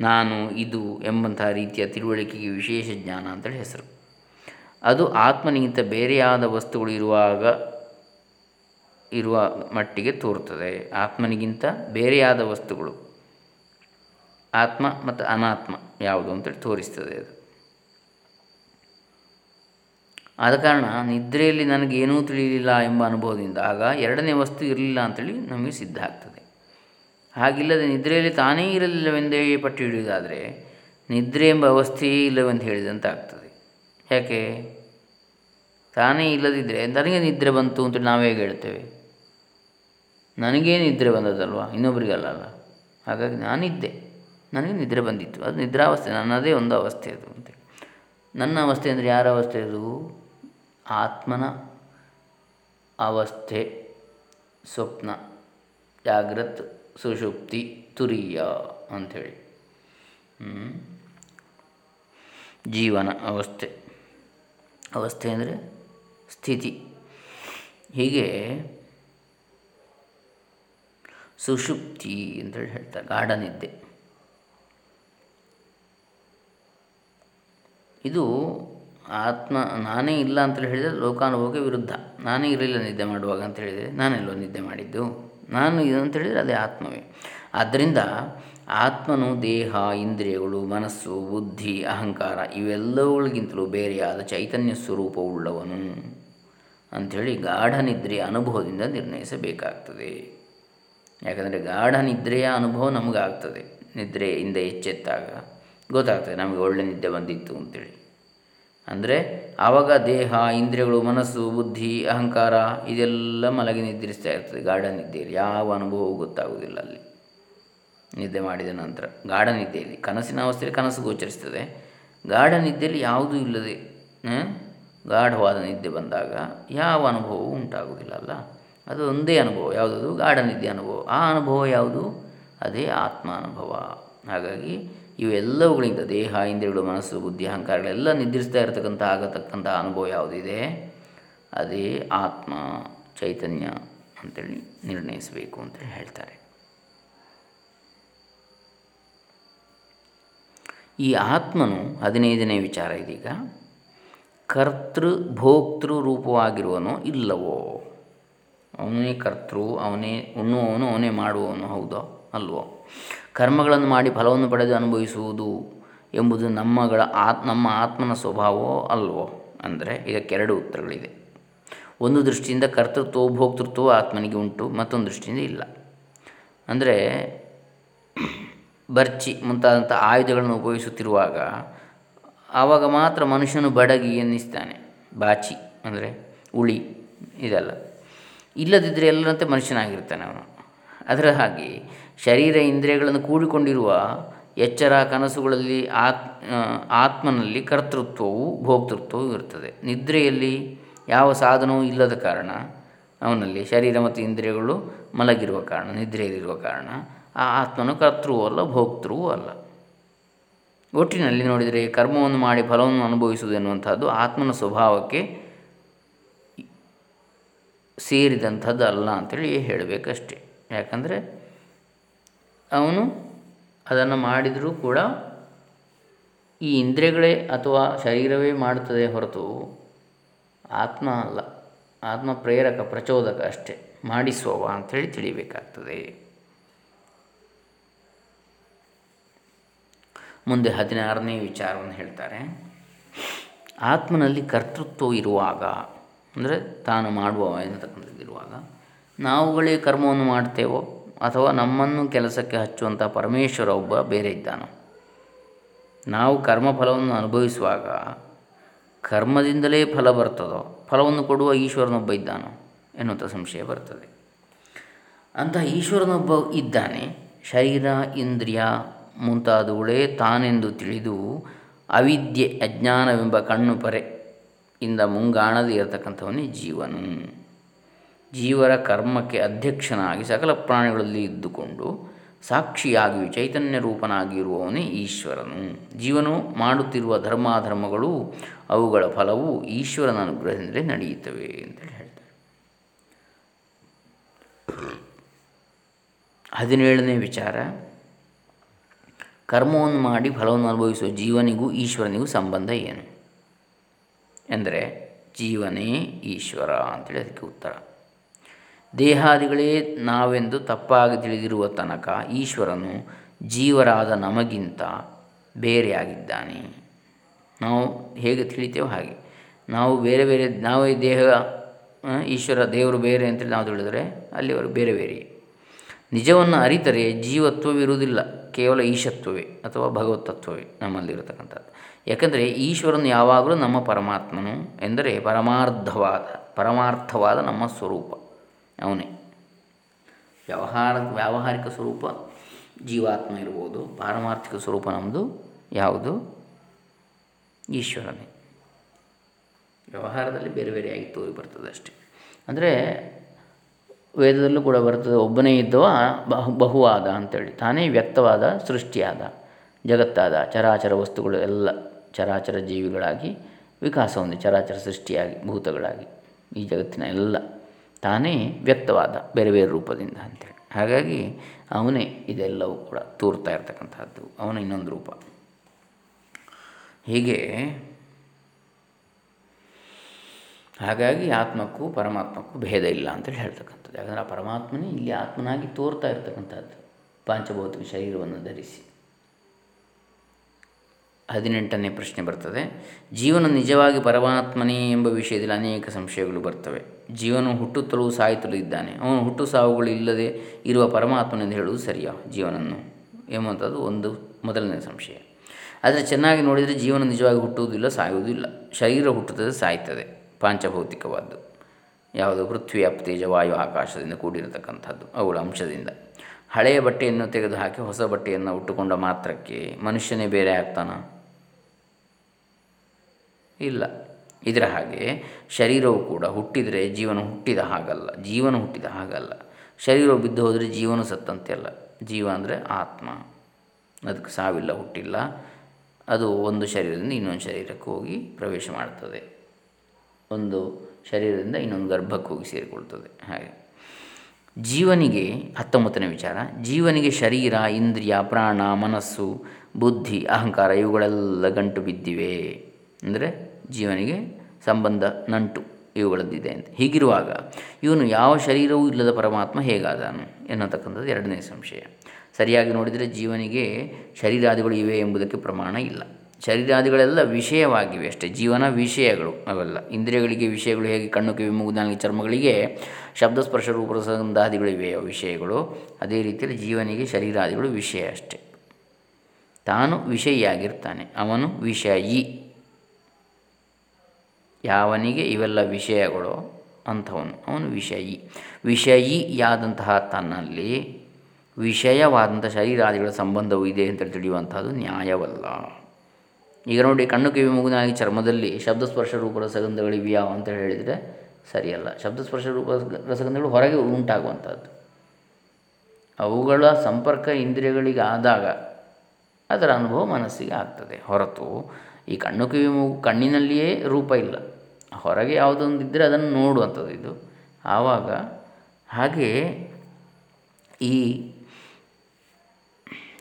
ನಾನು, ಇದು ಎಂಬಂತಹ ರೀತಿಯ ತಿಳುವಳಿಕೆಗೆ ವಿಶೇಷ ಜ್ಞಾನ ಅಂತೇಳಿ ಹೆಸರು. ಅದು ಆತ್ಮನಿಗಿಂತ ಬೇರೆಯಾದ ವಸ್ತುಗಳು ಇರುವಾಗ, ಇರುವ ಮಟ್ಟಿಗೆ ತೋರುತ್ತದೆ. ಆತ್ಮನಿಗಿಂತ ಬೇರೆಯಾದ ವಸ್ತುಗಳು. ಆತ್ಮ ಮತ್ತು ಅನಾತ್ಮ ಯಾವುದು ಅಂತೇಳಿ ತೋರಿಸ್ತದೆ ಅದು. ಆದ ಕಾರಣ ನಿದ್ರೆಯಲ್ಲಿ ನನಗೇನೂ ತಿಳಿಯಲಿಲ್ಲ ಎಂಬ ಅನುಭವದಿಂದ ಆಗ ಎರಡನೇ ವಸ್ತು ಇರಲಿಲ್ಲ ಅಂತೇಳಿ ನಮಗೆ ಸಿದ್ಧ ಆಗ್ತದೆ. ಹಾಗಿಲ್ಲದೆ ನಿದ್ರೆಯಲ್ಲಿ ತಾನೇ ಇರಲಿಲ್ಲವೆಂದೇ ಪಟ್ಟು ಹಿಡಿಯುವುದಾದರೆ ನಿದ್ರೆ ಎಂಬ ಅವಸ್ಥೆಯೇ ಇಲ್ಲವೆಂದು ಹೇಳಿದಂತೆ ಆಗ್ತದೆ ಯಾಕೆ? ತಾನೇ ಇಲ್ಲದಿದ್ದರೆ ನನಗೆ ನಿದ್ರೆ ಬಂತು ಅಂತ ನಾವೇ ಹೇಳ್ತೇವೆ. ನನಗೇ ನಿದ್ರೆ ಬಂದದಲ್ವ ಇನ್ನೊಬ್ಬರಿಗಲ್ಲ ಹಾಗಾಗಿ ನಾನಿದ್ದೆ. ನನಗೆ ನಿದ್ರೆ ಬಂದಿತ್ತು. ಅದು ನಿದ್ರಾವಸ್ಥೆ, ನನ್ನದೇ ಒಂದು ಅವಸ್ಥೆ ಅದು ಅಂತೇಳಿ ನನ್ನ ಅವಸ್ಥೆ ಅಂದರೆ ಯಾರ ಅವಸ್ಥೆ ಅದು? ಆತ್ಮನ ಅವಸ್ಥೆ, ಸ್ವಪ್ನ, ಜಾಗ್ರತ್, ಸುಷುಪ್ತಿ, ತುರಿಯ ಅಂಥೇಳಿ ಜೀವನ ಅವಸ್ಥೆ. ಅವಸ್ಥೆ ಅಂದರೆ ಸ್ಥಿತಿ. ಹೀಗೆ ಸುಷುಪ್ತಿ ಅಂತೇಳಿ ಹೇಳ್ತಾರೆ ಗಾಢನಿದ್ದೆ ಇದು ಆತ್ಮ, ನಾನೇ ಇಲ್ಲ ಅಂತೇಳಿ ಹೇಳಿದರೆ ಲೋಕಾನುಭವಕ್ಕೆ ವಿರುದ್ಧ. ನಾನೇ ಇರಲಿಲ್ಲ ನಿದ್ದೆ ಮಾಡುವಾಗ ಅಂತ ಹೇಳಿದರೆ ನಾನೆಲ್ಲೋ ನಿದ್ದೆ ಮಾಡಿದ್ದು. ನಾನು ಇದು ಅಂತ ಹೇಳಿದರೆ ಅದೇ ಆತ್ಮವೇ. ಆದ್ದರಿಂದ ಆತ್ಮನು ದೇಹ, ಇಂದ್ರಿಯಗಳು, ಮನಸ್ಸು, ಬುದ್ಧಿ, ಅಹಂಕಾರ ಇವೆಲ್ಲವುಗಳಿಗಿಂತಲೂ ಬೇರೆಯಾದ ಚೈತನ್ಯ ಸ್ವರೂಪವುಳ್ಳವನು ಅಂಥೇಳಿ ಗಾಢ ನಿದ್ರೆಯ ಅನುಭವದಿಂದ ನಿರ್ಣಯಿಸಬೇಕಾಗ್ತದೆ. ಯಾಕಂದರೆ ಗಾಢ ನಿದ್ರೆಯ ಅನುಭವ ನಮಗಾಗ್ತದೆ. ನಿದ್ರೆಯಿಂದ ಎಚ್ಚೆತ್ತಾಗ ಗೊತ್ತಾಗ್ತದೆ ನಮಗೆ ಒಳ್ಳೆ ನಿದ್ದೆ ಬಂದಿತ್ತು ಅಂತೇಳಿ. ಅಂದರೆ ಆವಾಗ ದೇಹ, ಇಂದ್ರಿಯಗಳು, ಮನಸ್ಸು, ಬುದ್ಧಿ, ಅಹಂಕಾರ ಇದೆಲ್ಲ ಮಲಗಿ ನಿದ್ರಿಸ್ತಾ ಇರ್ತದೆ. ಗಾಢ ನಿದ್ದೆಯಲ್ಲಿ ಯಾವ ಅನುಭವವೂ ಗೊತ್ತಾಗುವುದಿಲ್ಲ ಅಲ್ಲಿ. ನಿದ್ದೆ ಮಾಡಿದ ನಂತರ ಗಾರ್ಡನ್ ನಿದ್ದೆಯಲ್ಲಿ, ಕನಸಿನ ಅವಸ್ಥೆಯಲ್ಲಿ ಕನಸು ಗೋಚರಿಸ್ತದೆ. ಗಾರ್ಡನ್ ನಿದ್ದೆಯಲ್ಲಿ ಯಾವುದೂ ಇಲ್ಲದೆ ಗಾಢವಾದ ನಿದ್ದೆ ಬಂದಾಗ ಯಾವ ಅನುಭವವು ಉಂಟಾಗುವುದಿಲ್ಲ ಅಲ್ಲ? ಅದು ಒಂದೇ ಅನುಭವ, ಯಾವುದದು? ಗಾರ್ಡನ್ ನಿದ್ದೆ ಅನುಭವ. ಆ ಅನುಭವ ಯಾವುದು? ಅದೇ ಆತ್ಮ ಅನುಭವ ಹಾಗಾಗಿ ಇವೆಲ್ಲವುಗಳಿಂದ ದೇಹ, ಇಂದ್ರಿಯಗಳು, ಮನಸ್ಸು, ಬುದ್ಧಿ ಅಹಂಕಾರಗಳೆಲ್ಲ ನಿದ್ರಿಸ್ತಾ ಇರತಕ್ಕಂಥ, ಆಗತಕ್ಕಂಥ ಅನುಭವ ಯಾವುದಿದೆ? ಅದೇ ಆತ್ಮ ಚೈತನ್ಯ ಅಂತೇಳಿ ನಿರ್ಣಯಿಸಬೇಕು ಅಂತೇಳಿ ಹೇಳ್ತಾರೆ. ಈ ಆತ್ಮನು ಹದಿನೈದನೇ ವಿಚಾರ ಇದೀಗ. ಕರ್ತೃ ಭೋಕ್ತೃ ರೂಪವಾಗಿರುವನೋ ಇಲ್ಲವೋ? ಅವನೇ ಕರ್ತೃ, ಅವನೇ, ಉಣ್ಣುವವನು, ಅವನೇ ಮಾಡುವವನು, ಹೌದೋ? ಅಲ್ವೋ? ಕರ್ಮಗಳನ್ನು ಮಾಡಿ ಫಲವನ್ನು ಪಡೆದು ಅನುಭವಿಸುವುದು ಎಂಬುದು ನಮ್ಮಗಳ ಆತ್, ನಮ್ಮ ಆತ್ಮನ ಸ್ವಭಾವವೋ ಅಲ್ವೋ? ಅಂದರೆ ಇದಕ್ಕೆರಡು ಉತ್ತರಗಳಿದೆ ಒಂದು ದೃಷ್ಟಿಯಿಂದ ಕರ್ತೃತ್ವ ಭೋಕ್ತೃತ್ವವು ಆತ್ಮನಿಗೆ ಉಂಟು, ಮತ್ತೊಂದು ದೃಷ್ಟಿಯಿಂದ ಇಲ್ಲ. ಅಂದರೆ ಬರ್ಚಿ ಮುಂತಾದಂಥ ಆಯುಧಗಳನ್ನು ಉಪಯೋಗಿಸುತ್ತಿರುವಾಗ ಆವಾಗ ಮಾತ್ರ ಮನುಷ್ಯನು ಬಡಗಿ ಎನ್ನಿಸ್ತಾನೆ. ಬಾಚಿ, ಅಂದರೆ ಉಳಿ, ಇದೆಲ್ಲ. ಇಲ್ಲದಿದ್ದರೆ ಎಲ್ಲರಂತೆ ಮನುಷ್ಯನಾಗಿರ್ತಾನೆ ಅವನು. ಅದರ ಹಾಗೆ ಶರೀರ ಇಂದ್ರಿಯಗಳನ್ನು ಕೂಡಿಕೊಂಡಿರುವ ಎಚ್ಚರ ಕನಸುಗಳಲ್ಲಿ ಆತ್ ಆತ್ಮನಲ್ಲಿ ಕರ್ತೃತ್ವವು, ಭೋಕ್ತೃತ್ವವು ಇರ್ತದೆ ನಿದ್ರೆಯಲ್ಲಿ ಯಾವ ಸಾಧನವೂ ಇಲ್ಲದ ಕಾರಣ, ಅವನಲ್ಲಿ ಶರೀರ ಮತ್ತು ಇಂದ್ರಿಯಗಳು ಮಲಗಿರುವ ಕಾರಣ, ನಿದ್ರೆಯಲ್ಲಿರುವ ಕಾರಣ, ಆ ಆತ್ಮನು ಕರ್ತೃವೂ ಅಲ್ಲ, ಭೋಕ್ತೃವೂ ಅಲ್ಲ. ಒಟ್ಟಿನಲ್ಲಿ ನೋಡಿದರೆ ಕರ್ಮವನ್ನು ಮಾಡಿ ಫಲವನ್ನು ಅನುಭವಿಸುವುದು ಎನ್ನುವಂಥದ್ದು ಆತ್ಮನ ಸ್ವಭಾವಕ್ಕೆ ಸೇರಿದಂಥದ್ದು ಅಲ್ಲ ಅಂತೇಳಿ ಹೇಳಬೇಕಷ್ಟೆ. ಯಾಕಂದರೆ ಅವನು ಅದನ್ನು ಮಾಡಿದರೂ ಕೂಡ ಈ ಇಂದ್ರಿಯಗಳೇ ಅಥವಾ ಶರೀರವೇ ಮಾಡುತ್ತದೆ ಹೊರತು ಆತ್ಮ ಅಲ್ಲ. ಆತ್ಮ ಪ್ರೇರಕ, ಪ್ರಚೋದಕ ಅಷ್ಟೇ. ಮಾಡಿಸುವವ ಅಂಥೇಳಿ ತಿಳಿಬೇಕಾಗ್ತದೆ. ಮುಂದೆ ಹದಿನಾರನೇ ವಿಚಾರವನ್ನು ಹೇಳ್ತಾರೆ. ಆತ್ಮನಲ್ಲಿ ಕರ್ತೃತ್ವ ಇರುವಾಗ, ಅಂದರೆ ತಾನು ಮಾಡುವ ಎನ್ನತಕ್ಕಂಥದ್ದು ಇರುವಾಗ, ನಾವುಗಳೇ ಕರ್ಮವನ್ನು ಮಾಡ್ತೇವೋ ಅಥವಾ ನಮ್ಮನ್ನು ಕೆಲಸಕ್ಕೆ ಹಚ್ಚುವಂಥ ಪರಮೇಶ್ವರ ಒಬ್ಬ ಬೇರೆ ಇದ್ದಾನೋ. ನಾವು ಕರ್ಮಫಲವನ್ನು ಅನುಭವಿಸುವಾಗ ಕರ್ಮದಿಂದಲೇ ಫಲ ಬರ್ತದೋ? ಫಲವನ್ನು ಕೊಡುವ ಈಶ್ವರನೊಬ್ಬ ಇದ್ದಾನೋ? ಎನ್ನುವಂಥ ಸಂಶಯ ಬರ್ತದೆ. ಅಂತಹ ಈಶ್ವರನೊಬ್ಬ ಇದ್ದಾನೆ. ಶರೀರ, ಇಂದ್ರಿಯ ಮುಂತಾದವುಗಳೇ ತಾನೆಂದು ತಿಳಿದು ಅವಿದ್ಯೆ, ಅಜ್ಞಾನವೆಂಬ ಕಣ್ಣು ಪರೆ ಇಂದ ಮುಂಗಾಣದೇ ಇರತಕ್ಕಂಥವನೇ ಜೀವನು. ಜೀವರ ಕರ್ಮಕ್ಕೆ ಅಧ್ಯಕ್ಷನಾಗಿ ಸಕಲ ಪ್ರಾಣಿಗಳಲ್ಲಿ ಇದ್ದುಕೊಂಡು ಸಾಕ್ಷಿಯಾಗಿ ಚೈತನ್ಯ ರೂಪನಾಗಿರುವವನೇ ಈಶ್ವರನು. ಜೀವನು ಮಾಡುತ್ತಿರುವ ಧರ್ಮಾಧರ್ಮಗಳು ಅವುಗಳ ಫಲವು ಈಶ್ವರನ ಅನುಗ್ರಹದಿಂದಲೇ ನಡೆಯುತ್ತವೆ ಅಂತೇಳಿ ಹೇಳ್ತಾರೆ. ಹದಿನೇಳನೇ ವಿಚಾರ. ಕರ್ಮವನ್ನು ಮಾಡಿ ಫಲವನ್ನು ಅನುಭವಿಸುವ ಜೀವನಿಗೂ ಈಶ್ವರನಿಗೂ ಸಂಬಂಧ ಏನು? ಎಂದರೆ ಜೀವನೇ ಈಶ್ವರ ಅಂತೇಳಿ ಅದಕ್ಕೆ ಉತ್ತರ. ದೇಹಾದಿಗಳೇ ನಾವೆಂದು ತಪ್ಪಾಗಿ ತಿಳಿದಿರುವ ತನಕ ಈಶ್ವರನು ಜೀವರಾದ ನಮಗಿಂತ ಬೇರೆಯಾಗಿದ್ದಾನೆ. ನಾವು ಹೇಗೆ ತಿಳಿತೇವೋ ಹಾಗೆ. ನಾವು ಬೇರೆ ಬೇರೆ, ನಾವೇ ದೇಹ ಈಶ್ವರ ದೇವರು ಬೇರೆ ಅಂತೇಳಿ ನಾವು ತಿಳಿದರೆ ಅಲ್ಲಿವರು ಬೇರೆ ಬೇರೆ. ನಿಜವನ್ನು ಅರಿತರೆ ಜೀವತ್ವವಿರುವುದಿಲ್ಲ ಕೇವಲ ಈಶತ್ವವೇ ಅಥವಾ ಭಗವತ್ತತ್ವವೇ ನಮ್ಮಲ್ಲಿರತಕ್ಕಂಥದ್ದು. ಯಾಕಂದರೆ ಈಶ್ವರನು ಯಾವಾಗಲೂ ನಮ್ಮ ಪರಮಾತ್ಮನು ಎಂದರೆ ಪರಮಾರ್ಧವಾದ, ಪರಮಾರ್ಥವಾದ ನಮ್ಮ ಸ್ವರೂಪ. ಅವನೇ. ವ್ಯವಹಾರ, ವ್ಯಾವಹಾರಿಕ ಸ್ವರೂಪ ಜೀವಾತ್ಮ ಇರ್ಬೋದು, ಪಾರಮಾರ್ಥಿಕ ಸ್ವರೂಪ ನಮ್ಮದು ಯಾವುದು? ಈಶ್ವರನೇ. ವ್ಯವಹಾರದಲ್ಲಿ ಬೇರೆ ಬೇರೆಯಾಗಿ ತೋರಿ ಬರ್ತದೆ ಅಷ್ಟೇ. ಅಂದರೆ ವೇದದಲ್ಲೂ ಕೂಡ ಬರ್ತದೆ, ಒಬ್ಬನೇ ಇದ್ದವ ಬಹು, ಬಹುವಾದ ಅಂತೇಳಿ. ತಾನೇ ವ್ಯಕ್ತವಾದ, ಸೃಷ್ಟಿಯಾದ, ಜಗತ್ತಾದ, ಚರಾಚರ ವಸ್ತುಗಳು ಎಲ್ಲ ಚರಾಚರ ಜೀವಿಗಳಾಗಿ ವಿಕಾಸ ಹೊಂದಿ ಚರಾಚರ ಸೃಷ್ಟಿಯಾಗಿ, ಭೂತಗಳಾಗಿ, ಈ ಜಗತ್ತಿನ ಎಲ್ಲ ತಾನೇ ವ್ಯಕ್ತವಾದ ಬೇರೆ ಬೇರೆ ರೂಪದಿಂದ ಅಂತೇಳಿ. ಹಾಗಾಗಿ ಅವನೇ ಇದೆಲ್ಲವೂ ಕೂಡ ತೋರ್ತಾ ಇರ್ತಕ್ಕಂಥದ್ದು ಅವನ ಇನ್ನೊಂದು ರೂಪ. ಹೀಗೆ ಹಾಗಾಗಿ ಆತ್ಮಕ್ಕೂ ಪರಮಾತ್ಮಕ್ಕೂ ಭೇದ ಇಲ್ಲ ಅಂತೇಳಿ ಹೇಳ್ತಕ್ಕಂಥದ್ದು. ಯಾಕಂದರೆ ಆ ಪರಮಾತ್ಮನೇ ಇಲ್ಲಿ ಆತ್ಮನಾಗಿ ತೋರ್ತಾ ಇರ್ತಕ್ಕಂಥದ್ದು ಪಾಂಚಭೌತಿಕ ಶರೀರವನ್ನು ಧರಿಸಿ. ಹದಿನೆಂಟನೇ ಪ್ರಶ್ನೆ ಬರ್ತದೆ. ಜೀವನ ನಿಜವಾಗಿ ಪರಮಾತ್ಮನೇ ಎಂಬ ವಿಷಯದಲ್ಲಿ ಅನೇಕ ಸಂಶಯಗಳು ಬರ್ತವೆ. ಜೀವನ ಹುಟ್ಟುತ್ತಲೂ ಸಾಯುತ್ತಲೂ ಇದ್ದಾನೆ ಅವನು ಹುಟ್ಟು ಸಾವುಗಳು ಇಲ್ಲದೆ ಇರುವ ಪರಮಾತ್ಮನೆಂದು ಹೇಳುವುದು ಸರಿಯಾ ಜೀವನನ್ನು? ಎಂಬಂಥದ್ದು ಒಂದು ಮೊದಲನೇ ಸಂಶಯ. ಆದರೆ ಚೆನ್ನಾಗಿ ನೋಡಿದರೆ ಜೀವನ ನಿಜವಾಗಿ ಹುಟ್ಟುವುದಿಲ್ಲ, ಸಾಯುವುದಿಲ್ಲ. ಶರೀರ ಹುಟ್ಟುತ್ತದೆ, ಸಾಯ್ತದೆ. ಪಾಂಚಭೌತಿಕವಾದ್ದು. ಯಾವುದು ಪೃಥ್ವಿ ಅಪ್ತೇಜ ವಾಯು, ಆಕಾಶದಿಂದ ಕೂಡಿರತಕ್ಕಂಥದ್ದು. ಅವುಗಳ ಅಂಶದಿಂದ. ಹಳೆಯ ಬಟ್ಟೆಯನ್ನು ತೆಗೆದುಹಾಕಿ ಹೊಸ ಬಟ್ಟೆಯನ್ನು ಉಟ್ಟುಕೊಂಡ ಮಾತ್ರಕ್ಕೆ ಮನುಷ್ಯನೇ ಬೇರೆ ಆಗ್ತಾನ? ಇಲ್ಲ. ಇದರ ಹಾಗೆ ಶರೀರವು ಕೂಡ ಹುಟ್ಟಿದರೆ ಜೀವನ ಹುಟ್ಟಿದ ಹಾಗಲ್ಲ, ಜೀವನ ಹುಟ್ಟಿದ ಹಾಗಲ್ಲ. ಶರೀರವು ಬಿದ್ದು ಹೋದರೆ ಜೀವನ ಸತ್ತಂತೆ ಅಲ್ಲ. ಜೀವ ಅಂದರೆ ಆತ್ಮ. ಅದಕ್ಕೆ ಸಾವಿಲ್ಲ, ಹುಟ್ಟಿಲ್ಲ. ಅದು ಒಂದು ಶರೀರದಿಂದ ಇನ್ನೊಂದು ಶರೀರಕ್ಕೆ ಹೋಗಿ ಪ್ರವೇಶ ಮಾಡ್ತದೆ. ಒಂದು ಶರೀರದಿಂದ ಇನ್ನೊಂದು ಗರ್ಭಕ್ಕೆ ಹೋಗಿ ಸೇರಿಕೊಳ್ತದೆ. ಹಾಗೆ. ಜೀವನಿಗೆ, ಹತ್ತೊಂಬತ್ತನೇ ವಿಚಾರ, ಜೀವನಿಗೆ ಶರೀರ, ಇಂದ್ರಿಯ, ಪ್ರಾಣ, ಮನಸ್ಸು, ಬುದ್ಧಿ, ಅಹಂಕಾರ ಇವುಗಳೆಲ್ಲ ಗಂಟು ಬಿದ್ದಿವೆ. ಅಂದರೆ ಜೀವನಿಗೆ ಸಂಬಂಧ ನಂಟು ಇವುಗಳದ್ದಿದೆ ಅಂತ. ಹೀಗಿರುವಾಗ ಇವನು ಯಾವ ಶರೀರವೂ ಇಲ್ಲದ ಪರಮಾತ್ಮ ಹೇಗಾದಾನು ಎನ್ನತಕ್ಕಂಥದ್ದು ಎರಡನೇ ಸಂಶಯ. ಸರಿಯಾಗಿ ನೋಡಿದರೆ ಜೀವನಿಗೆ ಶರೀರಾದಿಗಳು ಇವೆ ಎಂಬುದಕ್ಕೆ ಪ್ರಮಾಣ ಇಲ್ಲ. ಶರೀರಾದಿಗಳೆಲ್ಲ ವಿಷಯವಾಗಿವೆ ಅಷ್ಟೇ, ಜೀವನ ವಿಷಯಗಳು ಅವೆಲ್ಲ. ಇಂದ್ರಿಯಗಳಿಗೆ ವಿಷಯಗಳು ಹೇಗೆ, ಕಣ್ಣು ಕಿವಿ ಮೂಗುದಾನಿ ಚರ್ಮಗಳಿಗೆ ಶಬ್ದಸ್ಪರ್ಶ ರೂಪರಸಂಧಾದಿಗಳಿವೆ ವಿಷಯಗಳು, ಅದೇ ರೀತಿಯಲ್ಲಿ ಜೀವನಿಗೆ ಶರೀರಾದಿಗಳು ವಿಷಯ ಅಷ್ಟೇ. ತಾನು ವಿಷಯಿಯಾಗಿರ್ತಾನೆ, ಅವನು ವಿಷಯಿ. ಯಾವನಿಗೆ ಇವೆಲ್ಲ ವಿಷಯಗಳು ಅಂಥವನು. ಅವನು ವಿಷಯಿ. ವಿಷಯಿಯಾದಂತಹ ತನ್ನಲ್ಲಿ ವಿಷಯವಾದಂಥ ಶರೀರಾದಿಗಳ ಸಂಬಂಧವು ಇದೆ ಅಂತ ತಿಳಿಯುವಂಥದ್ದು ನ್ಯಾಯವಲ್ಲ. ಈಗ ನೋಡಿ, ಕಣ್ಣು ಕಿವಿ ಮುಗಿದಾಗಿ ಚರ್ಮದಲ್ಲಿ ಶಬ್ದಸ್ಪರ್ಶ ರೂಪ ರಸಗಂಧಗಳಿವೆಯಾ ಅಂತ ಹೇಳಿದರೆ ಸರಿಯಲ್ಲ. ಶಬ್ದಸ್ಪರ್ಶ ರೂಪ ರಸಗಂಧಗಳು ಹೊರಗೆ ಉಂಟಾಗುವಂಥದ್ದು. ಅವುಗಳ ಸಂಪರ್ಕ ಇಂದ್ರಿಯಗಳಿಗೆ ಆದಾಗ ಅದರ ಅನುಭವ ಮನಸ್ಸಿಗೆ ಆಗ್ತದೆ. ಹೊರತು ಈ ಕಣ್ಣು ಕಿವಿ ಮೂಗು ಕಣ್ಣಿನಲ್ಲಿಯೇ ರೂಪ ಇಲ್ಲ. ಹೊರಗೆ ಯಾವುದೊಂದು ಇದ್ದರೆ ಅದನ್ನು ನೋಡುವಂಥದ್ದು ಇದು. ಆವಾಗ ಹಾಗೆ ಈ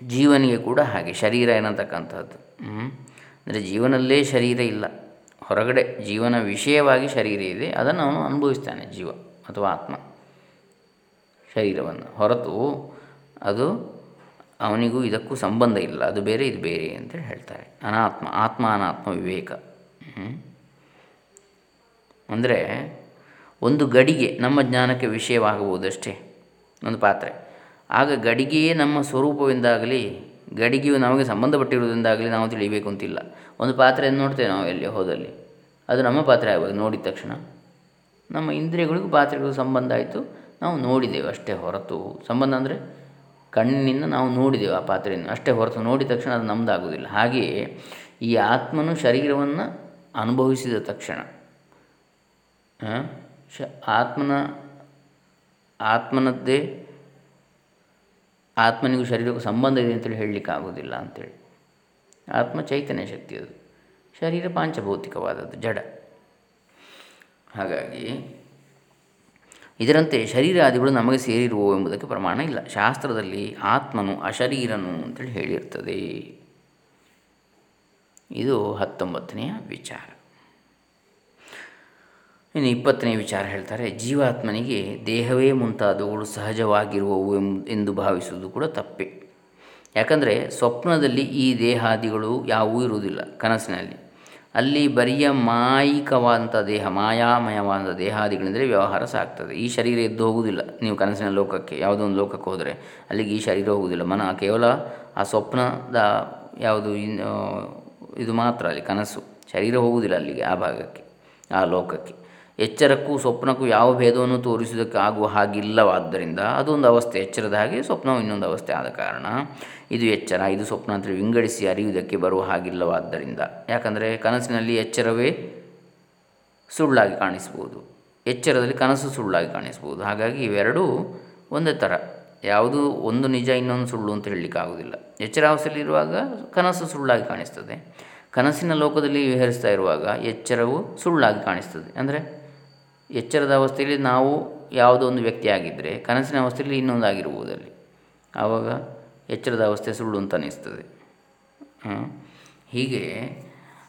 ಜೀವನಿಗೆ ಕೂಡ ಹಾಗೆ ಶರೀರ ಏನಂತಕ್ಕಂಥದ್ದು. ಅಂದರೆ ಜೀವನಲ್ಲೇ ಶರೀರ ಇಲ್ಲ. ಹೊರಗಡೆ ಜೀವನ ವಿಷಯವಾಗಿ ಶರೀರ ಇದೆ. ಅದನ್ನು ಅವನು ಅನುಭವಿಸ್ತಾನೆ ಜೀವ ಅಥವಾ ಆತ್ಮ. ಶರೀರವನ್ನು ಹೊರತು ಅದು ಅವನಿಗೂ ಇದಕ್ಕೂ ಸಂಬಂಧ ಇಲ್ಲ, ಅದು ಬೇರೆ, ಇದು ಬೇರೆ ಅಂತೇಳಿ ಹೇಳ್ತಾರೆ. ಅನಾತ್ಮ ಆತ್ಮ ಅನಾತ್ಮ ವಿವೇಕ ಅಂದರೆ ಒಂದು ಗಡಿಗೆ ನಮ್ಮ ಜ್ಞಾನಕ್ಕೆ ವಿಷಯವಾಗಬಹುದಷ್ಟೇ? ಒಂದು ಪಾತ್ರೆ. ಆಗ ಗಡಿಗೆಯೇ ನಮ್ಮ ಸ್ವರೂಪದಿಂದಾಗಲಿ ಗಡಿಗೆಯು ನಮಗೆ ಸಂಬಂಧಪಟ್ಟಿರುವುದರಿಂದಾಗಲಿ ನಾವು ತಿಳಿಬೇಕು ಅಂತಿಲ್ಲ. ಒಂದು ಪಾತ್ರೆಯನ್ನು ನೋಡ್ತೇವೆ ನಾವು ಎಲ್ಲಿ ಹೋದಲ್ಲಿ. ಅದು ನಮ್ಮ ಪಾತ್ರೆ ಆಗಬೇಕು ನೋಡಿದ ತಕ್ಷಣ. ನಮ್ಮ ಇಂದ್ರಿಯಗಳಿಗೂ ಪಾತ್ರೆಗಳಿಗೂ ಸಂಬಂಧ ಆಯಿತು, ನಾವು ನೋಡಿದ್ದೇವೆ ಅಷ್ಟೇ ಹೊರತು. ಸಂಬಂಧ ಅಂದರೆ ಕಣ್ಣಿನಿಂದ ನಾವು ನೋಡಿದೆವು ಆ ಪಾತ್ರೆಯನ್ನು. ಅಷ್ಟೇ ಹೊರತು ನೋಡಿದ ತಕ್ಷಣ ಅದು ನಮ್ಮದಾಗುವುದಿಲ್ಲ ಹಾಗೆಯೇ ಈ ಆತ್ಮನು ಶರೀರವನ್ನು ಅನುಭವಿಸಿದ ತಕ್ಷಣ ಶ, ಆತ್ಮನ, ಆತ್ಮನದ್ದೇ ಆತ್ಮನಿಗೂ ಶರೀರಕ್ಕೂ ಸಂಬಂಧ ಇದೆ ಅಂತೇಳಿ ಹೇಳಲಿಕ್ಕೆ ಆಗೋದಿಲ್ಲ ಅಂಥೇಳಿ ಆತ್ಮ ಚೈತನ್ಯ ಶಕ್ತಿ ಅದು. ಶರೀರ ಪಾಂಚಭೌತಿಕವಾದದ್ದು, ಜಡ. ಹಾಗಾಗಿ ಇದರಂತೆ ಶರೀರಾದಿಗಳು ನಮಗೆ ಸೇರಿರುವವು ಎಂಬುದಕ್ಕೆ ಪ್ರಮಾಣ ಇಲ್ಲ. ಶಾಸ್ತ್ರದಲ್ಲಿ ಆತ್ಮನು ಅಶರೀರನು ಅಂತೇಳಿ ಹೇಳಿರ್ತದೆ. ಇದು ಹತ್ತೊಂಬತ್ತನೆಯ ವಿಚಾರ. ಇನ್ನು ಇಪ್ಪತ್ತನೇ ವಿಚಾರ ಹೇಳ್ತಾರೆ, ಜೀವಾತ್ಮನಿಗೆ ದೇಹವೇ ಮುಂತಾದವುಗಳು ಸಹಜವಾಗಿರುವವು ಎಂದು ಭಾವಿಸುವುದು ಕೂಡ ತಪ್ಪೆ. ಯಾಕಂದರೆ ಸ್ವಪ್ನದಲ್ಲಿ ಈ ದೇಹಾದಿಗಳು ಯಾವುವೂ ಇರುವುದಿಲ್ಲ ಕನಸಿನಲ್ಲಿ. ಅಲ್ಲಿ ಬರಿಯ ಮಾಯಿಕವಾದಂಥ ದೇಹ ಮಾಯಾಮಯವಾದ ದೇಹಾದಿಗಳಿಂದಲೇ ವ್ಯವಹಾರ ಸಾಗ್ತದೆ. ಈ ಶರೀರ ಎದ್ದು ಹೋಗುವುದಿಲ್ಲ ನೀವು ಕನಸಿನ ಲೋಕಕ್ಕೆ, ಯಾವುದೋ ಒಂದು ಲೋಕಕ್ಕೆ ಹೋದರೆ ಅಲ್ಲಿಗೆ ಈ ಶರೀರ ಹೋಗುವುದಿಲ್ಲ. ಮನ ಕೇವಲ ಆ ಸ್ವಪ್ನದ ಯಾವುದು ಇದು ಮಾತ್ರ ಅಲ್ಲಿ, ಕನಸು. ಶರೀರ ಹೋಗುವುದಿಲ್ಲ ಅಲ್ಲಿಗೆ, ಆ ಭಾಗಕ್ಕೆ, ಆ ಲೋಕಕ್ಕೆ. ಎಚ್ಚರಕ್ಕೂ ಸ್ವಪ್ನಕ್ಕೂ ಯಾವ ಭೇದವನ್ನು ತೋರಿಸುವುದಕ್ಕೆ ಆಗುವ ಹಾಗಿಲ್ಲವಾದ್ದರಿಂದ ಅದೊಂದು ಅವಸ್ಥೆ, ಎಚ್ಚರದ ಹಾಗೆ ಸ್ವಪ್ನವು ಇನ್ನೊಂದು ಅವಸ್ಥೆ ಆದ ಕಾರಣ ಇದು ಎಚ್ಚರ, ಇದು ಸ್ವಪ್ನ ಅಂತ ವಿಂಗಡಿಸಿ ಅರಿಯುವುದಕ್ಕೆ ಬರುವ ಹಾಗಿಲ್ಲವಾದ್ದರಿಂದ. ಯಾಕಂದರೆ ಕನಸಿನಲ್ಲಿ ಎಚ್ಚರವೇ ಸುಳ್ಳಾಗಿ ಕಾಣಿಸ್ಬೋದು. ಎಚ್ಚರದಲ್ಲಿ ಕನಸು ಸುಳ್ಳಾಗಿ ಕಾಣಿಸ್ಬೋದು. ಹಾಗಾಗಿ ಇವೆರಡೂ ಒಂದೇ ಥರ. ಯಾವುದು ಒಂದು ನಿಜ, ಇನ್ನೊಂದು ಸುಳ್ಳು ಅಂತ ಹೇಳಲಿಕ್ಕಾಗೋದಿಲ್ಲ ಎಚ್ಚರಾವಸ್ಥೆಯಲ್ಲಿರುವಾಗ ಕನಸು ಸುಳ್ಳಾಗಿ ಕಾಣಿಸ್ತದೆ. ಕನಸಿನ ಲೋಕದಲ್ಲಿ ವಿಹರಿಸ್ತಾ ಇರುವಾಗ ಎಚ್ಚರವು ಸುಳ್ಳಾಗಿ ಕಾಣಿಸ್ತದೆ. ಅಂದರೆ ಎಚ್ಚರದ ಅವಸ್ಥೆಯಲ್ಲಿ ನಾವು ಯಾವುದೋ ಒಂದು ವ್ಯಕ್ತಿ ಆಗಿದ್ದರೆ ಕನಸಿನ ಅವಸ್ಥೆಯಲ್ಲಿ ಇನ್ನೊಂದಾಗಿರ್ಬೋದಲ್ಲಿ ಆವಾಗ ಎಚ್ಚರದ ಅವಸ್ಥೆ ಸುಳ್ಳು ಅಂತ ಅನ್ನಿಸ್ತದೆ ಹೀಗೆ,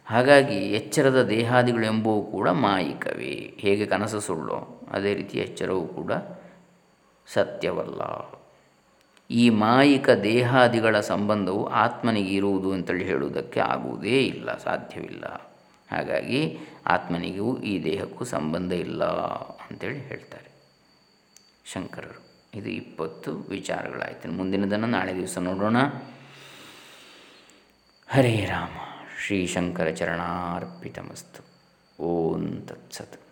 ಹಾಗಾಗಿ ಎಚ್ಚರದ ದೇಹಾದಿಗಳು ಎಂಬುವು ಕೂಡ ಮಾಯಿಕವೇ. ಹೇಗೆ ಕನಸು ಸುಳ್ಳು? ಅದೇ ರೀತಿ ಎಚ್ಚರವೂ ಕೂಡ ಸತ್ಯವಲ್ಲ. ಈ ಮಾಯಿಕ ದೇಹಾದಿಗಳ ಸಂಬಂಧವು ಆತ್ಮನಿಗೆ ಇರುವುದು ಅಂತೇಳಿ ಹೇಳುವುದಕ್ಕೆ ಆಗುವುದೇ ಇಲ್ಲ, ಸಾಧ್ಯವಿಲ್ಲ. ಹಾಗಾಗಿ ಆತ್ಮನಿಗೂ ಈ ದೇಹಕ್ಕೂ ಸಂಬಂಧ ಇಲ್ಲ ಅಂತೇಳಿ ಹೇಳ್ತಾರೆ ಶಂಕರರು. ಇದು ಇಪ್ಪತ್ತು ವಿಚಾರಗಳಾಯಿತು. ಮುಂದಿನದನ್ನು ನಾಳೆ ದಿವಸ ನೋಡೋಣ. ಹರೇ ರಾಮ. ಶ್ರೀ ಶಂಕರ ಚರಣಾರ್ಪಿತಮಸ್ತು. ಓಂ ತತ್ಸತ್.